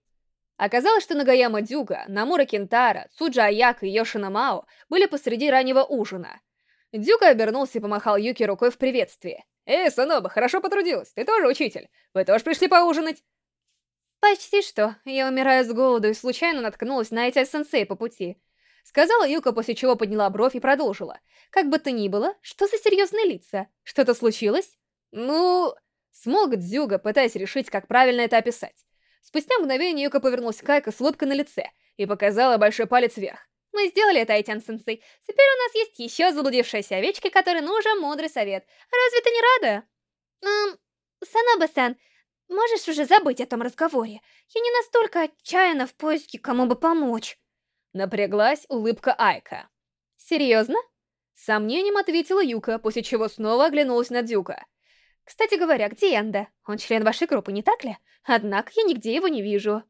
Оказалось, что Нагаяма Дюга, Намура Кентара, Суджа Аяка и Йошина Мао были посреди раннего ужина. Дюга обернулся и помахал Юки рукой в приветствии. «Эй, Саноба, хорошо потрудилась, ты тоже учитель. Вы тоже пришли поужинать?» «Почти что. Я умираю с голоду и случайно наткнулась на эти сенсей по пути». Сказала Юка, после чего подняла бровь и продолжила. «Как бы то ни было, что за серьезные лица? Что-то случилось?» «Ну...» Смог Дзюга, пытаясь решить, как правильно это описать. Спустя мгновение Юка повернулась к Айко с улыбкой на лице и показала большой палец вверх. «Мы сделали это, Айтян-сенсей. Теперь у нас есть еще заблудившиеся овечки, которой нужен мудрый совет. Разве ты не рада?» «Эм... Санаба-сан, Можешь уже забыть о том разговоре. Я не настолько отчаянна в поиске, кому бы помочь. Напряглась улыбка Айка. Серьезно? Сомнением ответила Юка, после чего снова оглянулась на Дюка. Кстати говоря, где Энда? Он член вашей группы, не так ли? Однако я нигде его не вижу.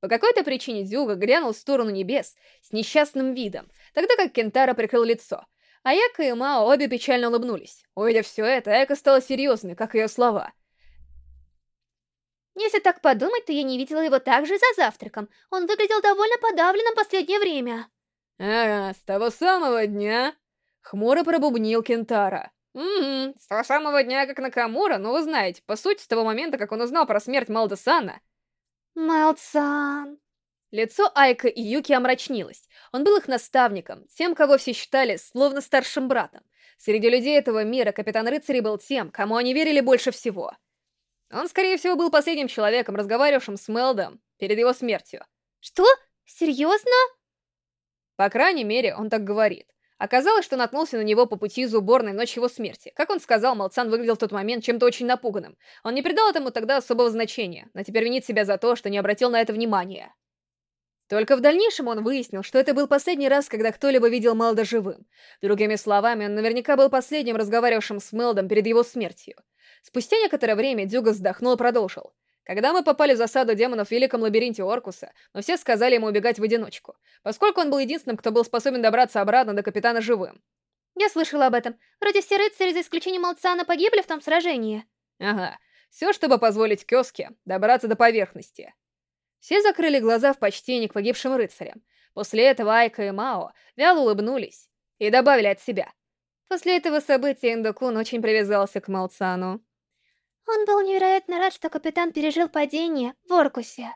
По какой-то причине Дзюга глянул в сторону небес с несчастным видом, тогда как Кентара прикрыл лицо. Аяка и Мао обе печально улыбнулись. Увидев все это, Аяка стала серьезной, как ее слова. Если так подумать, то я не видела его также за завтраком. Он выглядел довольно подавленным последнее время. «Ага, с того самого дня...» Хмуро пробубнил Кентара. «Угу, с того самого дня, как Накамура, но вы знаете, по сути, с того момента, как он узнал про смерть Малдесана...» Мэлдсан... Лицо Айка и Юки омрачнилось. Он был их наставником, тем, кого все считали словно старшим братом. Среди людей этого мира капитан рыцарей был тем, кому они верили больше всего. Он, скорее всего, был последним человеком, разговаривавшим с Мелдом перед его смертью. Что? Серьезно? По крайней мере, он так говорит. Оказалось, что наткнулся на него по пути из уборной ночь его смерти. Как он сказал, Малцан выглядел в тот момент чем-то очень напуганным. Он не придал этому тогда особого значения, но теперь винит себя за то, что не обратил на это внимания. Только в дальнейшем он выяснил, что это был последний раз, когда кто-либо видел Мелда живым. Другими словами, он наверняка был последним разговаривавшим с Мелдом перед его смертью. Спустя некоторое время Дюга вздохнул и продолжил. Когда мы попали в засаду демонов в Великом Лабиринте Оркуса, мы все сказали ему убегать в одиночку, поскольку он был единственным, кто был способен добраться обратно до Капитана живым. Я слышала об этом. Вроде все рыцари, за исключением Малцана, погибли в том сражении. Ага. Все, чтобы позволить Кёске добраться до поверхности. Все закрыли глаза в почтении к погибшим рыцарям. После этого Айка и Мао вяло улыбнулись и добавили от себя. После этого события Индокун очень привязался к Малцану. Он был невероятно рад, что капитан пережил падение в Оркусе.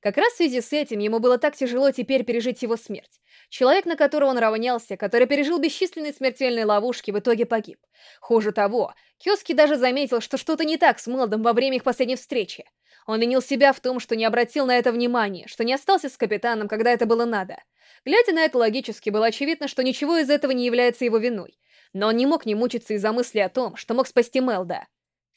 Как раз в связи с этим ему было так тяжело теперь пережить его смерть. Человек, на которого он равнялся, который пережил бесчисленные смертельные ловушки, в итоге погиб. Хуже того, Кёски даже заметил, что что-то не так с Мелдом во время их последней встречи. Он винил себя в том, что не обратил на это внимания, что не остался с капитаном, когда это было надо. Глядя на это логически, было очевидно, что ничего из этого не является его виной. Но он не мог не мучиться из-за мысли о том, что мог спасти Мелда.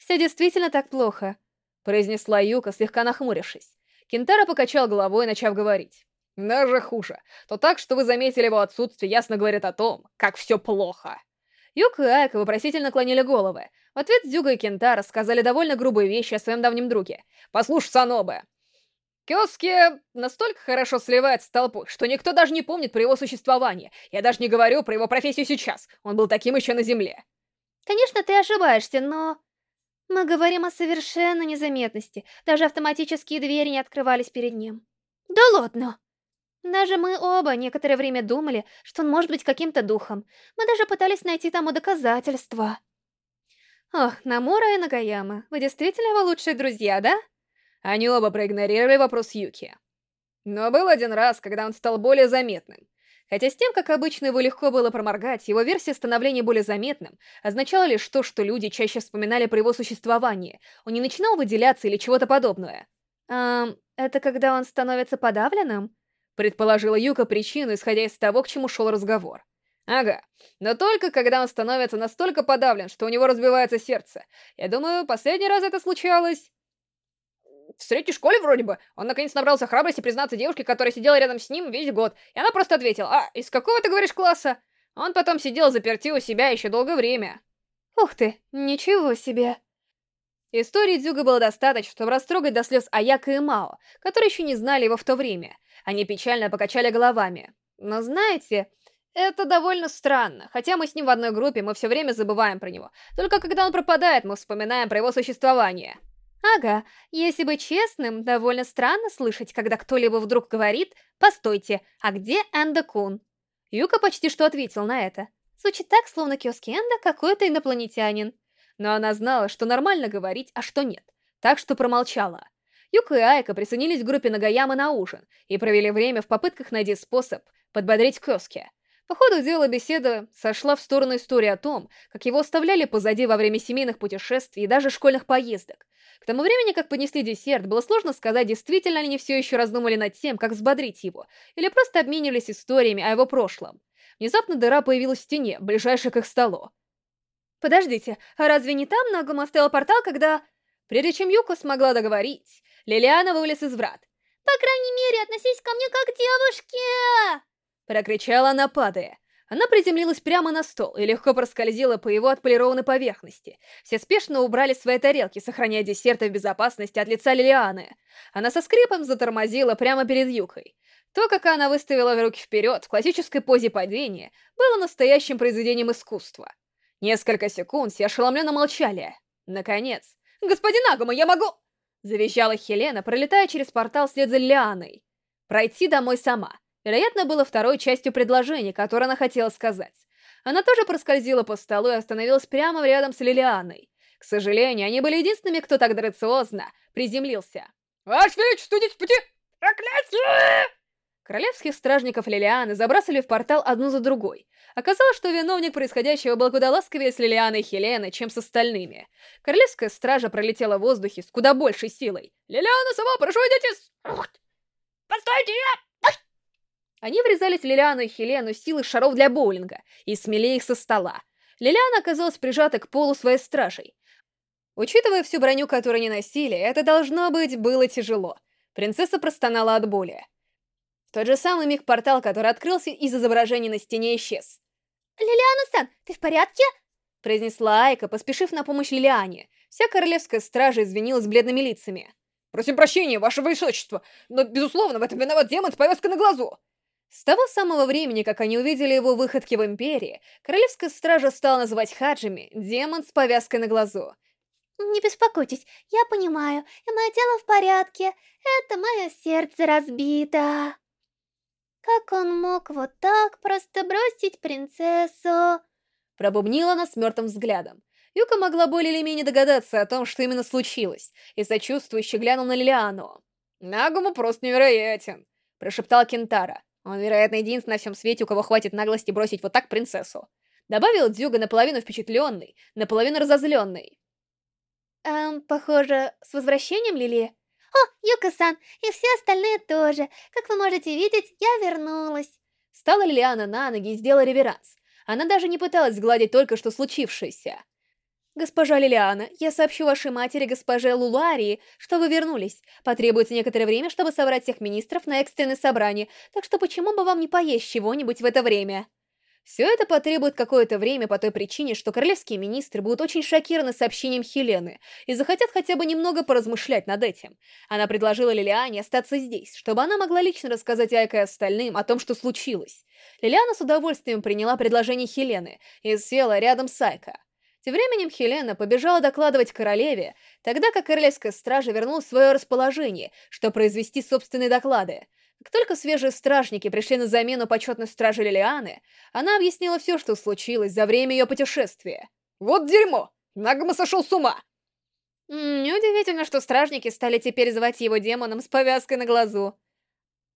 «Все действительно так плохо», — произнесла Юка, слегка нахмурившись. Кентара покачал головой, начав говорить. «Даже хуже. То так, что вы заметили его отсутствие, ясно говорит о том, как все плохо». Юка и Айка вопросительно клонили головы. В ответ Дзюга и Кентара сказали довольно грубые вещи о своем давнем друге. «Послушай, Санобе, Кёски настолько хорошо сливается с толпой, что никто даже не помнит про его существование. Я даже не говорю про его профессию сейчас. Он был таким еще на Земле. Конечно, ты ошибаешься, но... Мы говорим о совершенной незаметности. Даже автоматические двери не открывались перед ним. Да ладно! Даже мы оба некоторое время думали, что он может быть каким-то духом. Мы даже пытались найти тому доказательства. Ох, Намура и Нагаяма, вы действительно его лучшие друзья, да? Они оба проигнорировали вопрос Юки. Но был один раз, когда он стал более заметным. Хотя с тем, как обычно его легко было проморгать, его версия становления более заметным означала лишь то, что люди чаще вспоминали про его существование. Он не начинал выделяться или чего-то подобное. «Эм, это когда он становится подавленным?» Предположила Юка причину, исходя из того, к чему шел разговор. Ага, но только когда он становится настолько подавлен, что у него разбивается сердце. Я думаю, последний раз это случалось в средней школе вроде бы. Он наконец набрался храбрости признаться девушке, которая сидела рядом с ним весь год. И она просто ответила, а, из какого ты говоришь класса? Он потом сидел заперти у себя еще долгое время. Ух ты, ничего себе. Истории Дзюга было достаточно, чтобы растрогать до слез Аяка и Мао, которые еще не знали его в то время. Они печально покачали головами. Но знаете, это довольно странно. Хотя мы с ним в одной группе, мы все время забываем про него. Только когда он пропадает, мы вспоминаем про его существование. Ага, если быть честным, довольно странно слышать, когда кто-либо вдруг говорит «Постойте, а где Энда-кун?» Юка почти что ответил на это. Звучит так, словно Кёски Энда какой-то инопланетянин. Но она знала, что нормально говорить, а что нет, так что промолчала. Юка и Айка присоединились к группе Нагаяма на ужин и провели время в попытках найти способ подбодрить Кёски. По ходу дела беседа сошла в сторону истории о том, как его оставляли позади во время семейных путешествий и даже школьных поездок. К тому времени, как поднесли десерт, было сложно сказать, действительно ли они все еще раздумали над тем, как взбодрить его, или просто обменивались историями о его прошлом. Внезапно дыра появилась в стене, ближайшей к их столу. «Подождите, а разве не там Нагума оставил портал, когда...» Прежде чем Юко смогла договорить, Лилиана вылез из врат. «По крайней мере, относись ко мне как к девушке!» Прокричала она, падая. Она приземлилась прямо на стол и легко проскользила по его отполированной поверхности. Все спешно убрали свои тарелки, сохраняя десерты в безопасности от лица Лилианы. Она со скрипом затормозила прямо перед Юкой. То, как она выставила руки вперед в классической позе падения, было настоящим произведением искусства. Несколько секунд все ошеломленно молчали. Наконец, «Господин Агума, я могу...» Завещала Хелена, пролетая через портал вслед за Лианой. Пройти домой сама. Вероятно, было второй частью предложения, которое она хотела сказать. Она тоже проскользила по столу и остановилась прямо рядом с Лилианой. К сожалению, они были единственными, кто так грациозно приземлился. «Ваше Величество, идите пути! Проклятие!» Королевских стражников Лилианы забрасывали в портал одну за другой. Оказалось, что виновник происходящего был куда ласковее с Лилианой и Хеленой, чем с остальными. Королевская стража пролетела в воздухе с куда большей силой. «Лилиана сама, прошу, идите! Постойте! Они врезались в Лилиану и Хелену силой шаров для боулинга и смели их со стола. Лилиана оказалась прижата к полу своей стражей. Учитывая всю броню, которую они носили, это, должно быть, было тяжело. Принцесса простонала от боли. В тот же самый миг портал, который открылся из изображения на стене, исчез. «Лилиана-сан, ты в порядке?» произнесла Айка, поспешив на помощь Лилиане. Вся королевская стража извинилась бледными лицами. «Просим прощения, ваше высочество, но, безусловно, в этом виноват демон с повязкой на глазу!» С того самого времени, как они увидели его выходки в Империи, Королевская Стража стала называть Хаджими «демон с повязкой на глазу». «Не беспокойтесь, я понимаю, и мое тело в порядке, это мое сердце разбито». Как он мог вот так просто бросить принцессу? Пробубнила она с мертвым взглядом. Юка могла более или менее догадаться о том, что именно случилось, и сочувствующе глянул на Лилиану. «Нагуму просто невероятен», — прошептал Кентара. Он, вероятно, единственный на всем свете, у кого хватит наглости бросить вот так принцессу. Добавил Дзюга наполовину впечатленный, наполовину разозленный. Эм, похоже, с возвращением, Лили? О, Юка-сан, и все остальные тоже. Как вы можете видеть, я вернулась. Стала Лилиана на ноги и сделала реверанс. Она даже не пыталась сгладить только что случившееся. «Госпожа Лилиана, я сообщу вашей матери, госпоже Лулуарии, что вы вернулись. Потребуется некоторое время, чтобы собрать всех министров на экстренное собрание, так что почему бы вам не поесть чего-нибудь в это время?» Все это потребует какое-то время по той причине, что королевские министры будут очень шокированы сообщением Хелены и захотят хотя бы немного поразмышлять над этим. Она предложила Лилиане остаться здесь, чтобы она могла лично рассказать Айке и остальным о том, что случилось. Лилиана с удовольствием приняла предложение Хелены и села рядом с Айко. Тем временем Хелена побежала докладывать королеве, тогда как королевская стража вернулась в свое расположение, чтобы произвести собственные доклады. Как только свежие стражники пришли на замену почетной стражи Лилианы, она объяснила все, что случилось за время ее путешествия. «Вот дерьмо! Нагма сошел с ума!» Неудивительно, что стражники стали теперь звать его демоном с повязкой на глазу.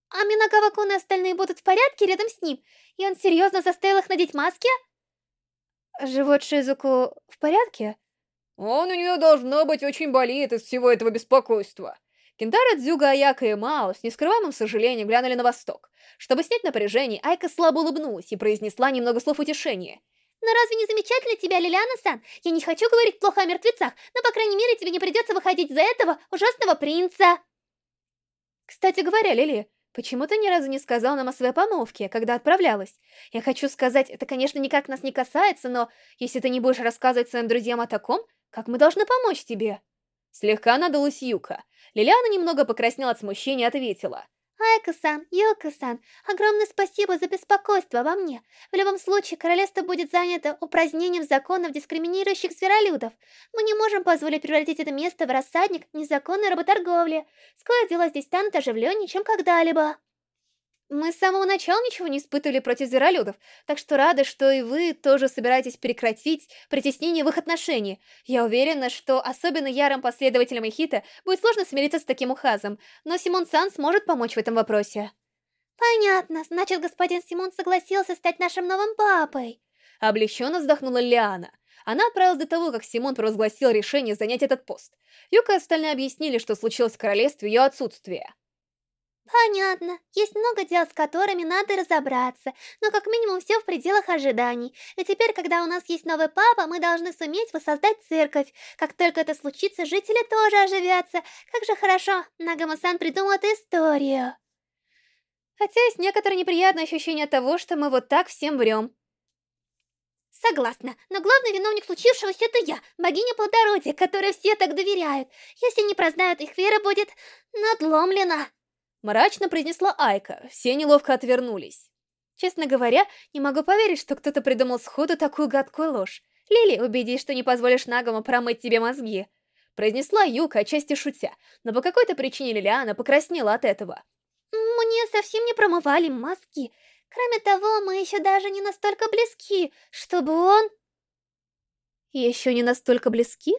А Минагава-кун и остальные будут в порядке рядом с ним? И он серьезно заставил их надеть маски? Живот Шизуку в порядке? Он у нее должно быть очень болит из всего этого беспокойства. Кентара, Дзюга, Аяка и Мао с нескрываемым сожалением глянули на восток. Чтобы снять напряжение, Айка слабо улыбнулась и произнесла немного слов утешения. «Но разве не замечательно тебя, Лилиана-сан? Я не хочу говорить плохо о мертвецах, но, по крайней мере, тебе не придется выходить за этого ужасного принца!» «Кстати говоря, Лили, Почему ты ни разу не сказал нам о своей помолвке, когда отправлялась? Я хочу сказать, это, конечно, никак нас не касается, но если ты не будешь рассказывать своим друзьям о таком, как мы должны помочь тебе?» Слегка надулась Юка. Лилиана немного покраснела от смущения и ответила. Айка-сан, Юка-сан, огромное спасибо за беспокойство обо мне. В любом случае, королевство будет занято упразднением законов, дискриминирующих зверолюдов. Мы не можем позволить превратить это место в рассадник незаконной работорговли. Скоро дела здесь станут оживленнее, чем когда-либо. Мы с самого начала ничего не испытывали против зверолюдов, так что рада, что и вы тоже собираетесь прекратить притеснение в их отношении. Я уверена, что особенно ярым последователям Эхита будет сложно смириться с таким ухазом, но Симон Сан сможет помочь в этом вопросе. Понятно, значит, господин Симон согласился стать нашим новым папой. Облегченно вздохнула Лиана. Она отправилась до того, как Симон провозгласил решение занять этот пост. Юка и остальные объяснили, что случилось в королевстве ее отсутствие. Понятно. Есть много дел, с которыми надо разобраться, но как минимум все в пределах ожиданий. И теперь, когда у нас есть новый папа, мы должны суметь воссоздать церковь. Как только это случится, жители тоже оживятся. Как же хорошо, Нагама-сан придумал эту историю. Хотя есть некоторое неприятное ощущение того, что мы вот так всем врем. Согласна, но главный виновник случившегося это я, богиня плодородия, которой все так доверяют. Если не прознают, их вера будет надломлена. Мрачно произнесла Айка, все неловко отвернулись. Честно говоря, не могу поверить, что кто-то придумал сходу такую гадкую ложь. Лили, убедись, что не позволишь Нагому промыть тебе мозги. Произнесла Юка, отчасти шутя, но по какой-то причине Лилиана покраснела от этого. Мне совсем не промывали мозги. Кроме того, мы еще даже не настолько близки, чтобы он... Еще не настолько близки?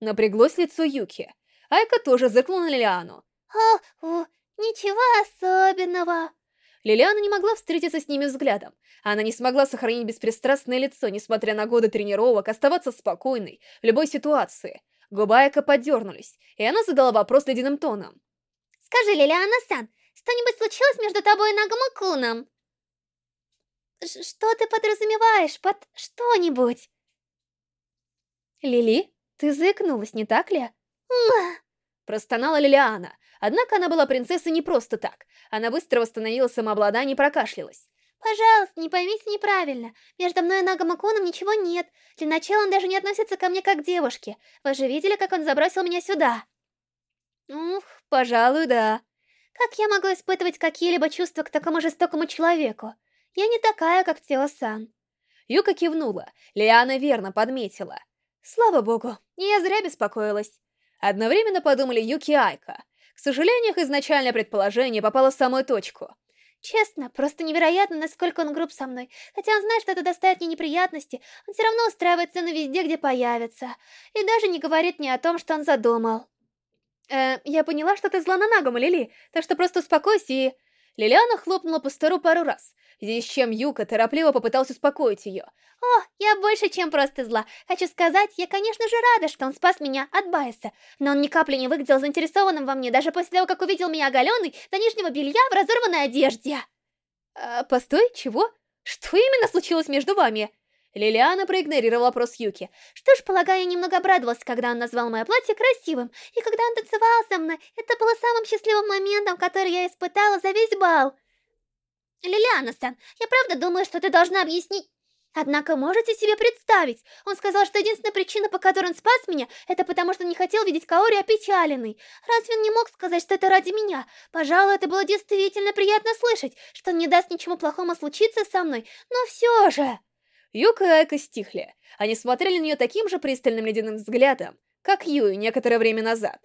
Напряглось лицо Юки. Айка тоже зыркнула на Лилиану. О, о, ничего особенного. Лилиана не могла встретиться с ними взглядом. Она не смогла сохранить беспристрастное лицо, несмотря на годы тренировок, оставаться спокойной в любой ситуации. Губы Айка подернулись, и она задала вопрос ледяным тоном. «Скажи, Лилиана-сан, что-нибудь случилось между тобой и Нагамакуном?» Что ты подразумеваешь под что-нибудь? Лили, ты заикнулась, не так ли? Простонала Лилиана. Однако она была принцессой не просто так. Она быстро восстановила самообладание и прокашлялась. «Пожалуйста, не поймите неправильно. Между мной и Нагамаконом ничего нет. Для начала он даже не относится ко мне как к девушке. Вы же видели, как он забросил меня сюда?» «Ух, пожалуй, да». «Как я могу испытывать какие-либо чувства к такому жестокому человеку? Я не такая, как Тео-сан». Юка кивнула. Лиана верно подметила. Слава богу, я зря беспокоилась. Одновременно подумали Юки и Айка. К сожалению, их изначальное предположение попало в самую точку. Честно, просто невероятно, насколько он груб со мной. Хотя он знает, что это доставит мне неприятности, он все равно устраивает сцены везде, где появится. И даже не говорит мне о том, что он задумал. Э, я поняла, что ты зла на Нагому, Лили, так что просто успокойся и... Лилиана хлопнула по столу пару раз, здесь чем Юка торопливо попытался успокоить ее. «О, я больше, чем просто зла. Хочу сказать, я, конечно же, рада, что он спас меня от Байса, но он ни капли не выглядел заинтересованным во мне, даже после того, как увидел меня оголенной до нижнего белья в разорванной одежде». А, «Постой, чего? Что именно случилось между вами?» Лилиана проигнорировала вопрос Юки. Что ж, полагаю, я немного обрадовалась, когда он назвал мое платье красивым. И когда он танцевал со мной, это было самым счастливым моментом, который я испытала за весь бал. Лилиана-сан, я правда думаю, что ты должна объяснить... Однако можете себе представить, он сказал, что единственная причина, по которой он спас меня, это потому, что не хотел видеть Каори опечаленной. Разве он не мог сказать, что это ради меня? Пожалуй, это было действительно приятно слышать, что он не даст ничему плохому случиться со мной, но все же... Юка и Айка стихли. Они смотрели на нее таким же пристальным ледяным взглядом, как Юи некоторое время назад.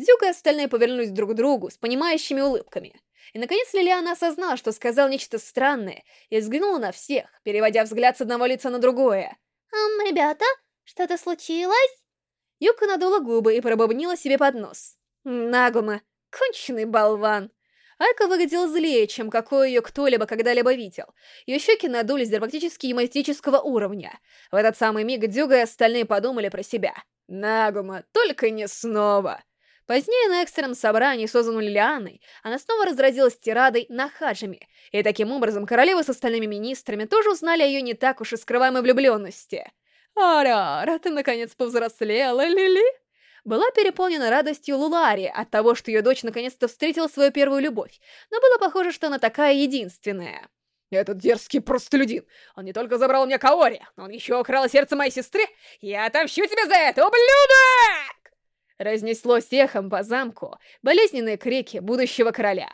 Дзюка и остальные повернулись друг к другу с понимающими улыбками. И наконец Лилиана осознала, что сказал нечто странное, и взглянула на всех, переводя взгляд с одного лица на другое. «Ам, ребята, что-то случилось?» Юка надула губы и пробубнила себе под нос. «Нагума, конченый болван!» Айка выглядела злее, чем какой ее кто-либо когда-либо видел. Ее щеки надулись до практически юмористического уровня. В этот самый миг Дюга и остальные подумали про себя. «Нагума, только не снова!» Позднее на экстренном собрании, созданном Лилианой, она снова разразилась тирадой на Хаджами, и таким образом королева с остальными министрами тоже узнали о ее не так уж и скрываемой влюбленности. «Ара, ты наконец повзрослела, Лили?» была переполнена радостью Лулари от того, что ее дочь наконец-то встретила свою первую любовь, но было похоже, что она такая единственная. «Этот дерзкий простолюдин! Он не только забрал мне Каори, но он еще украл сердце моей сестры! Я отомщу тебя за это, ублюдок!» Разнеслось эхом по замку болезненные крики будущего короля.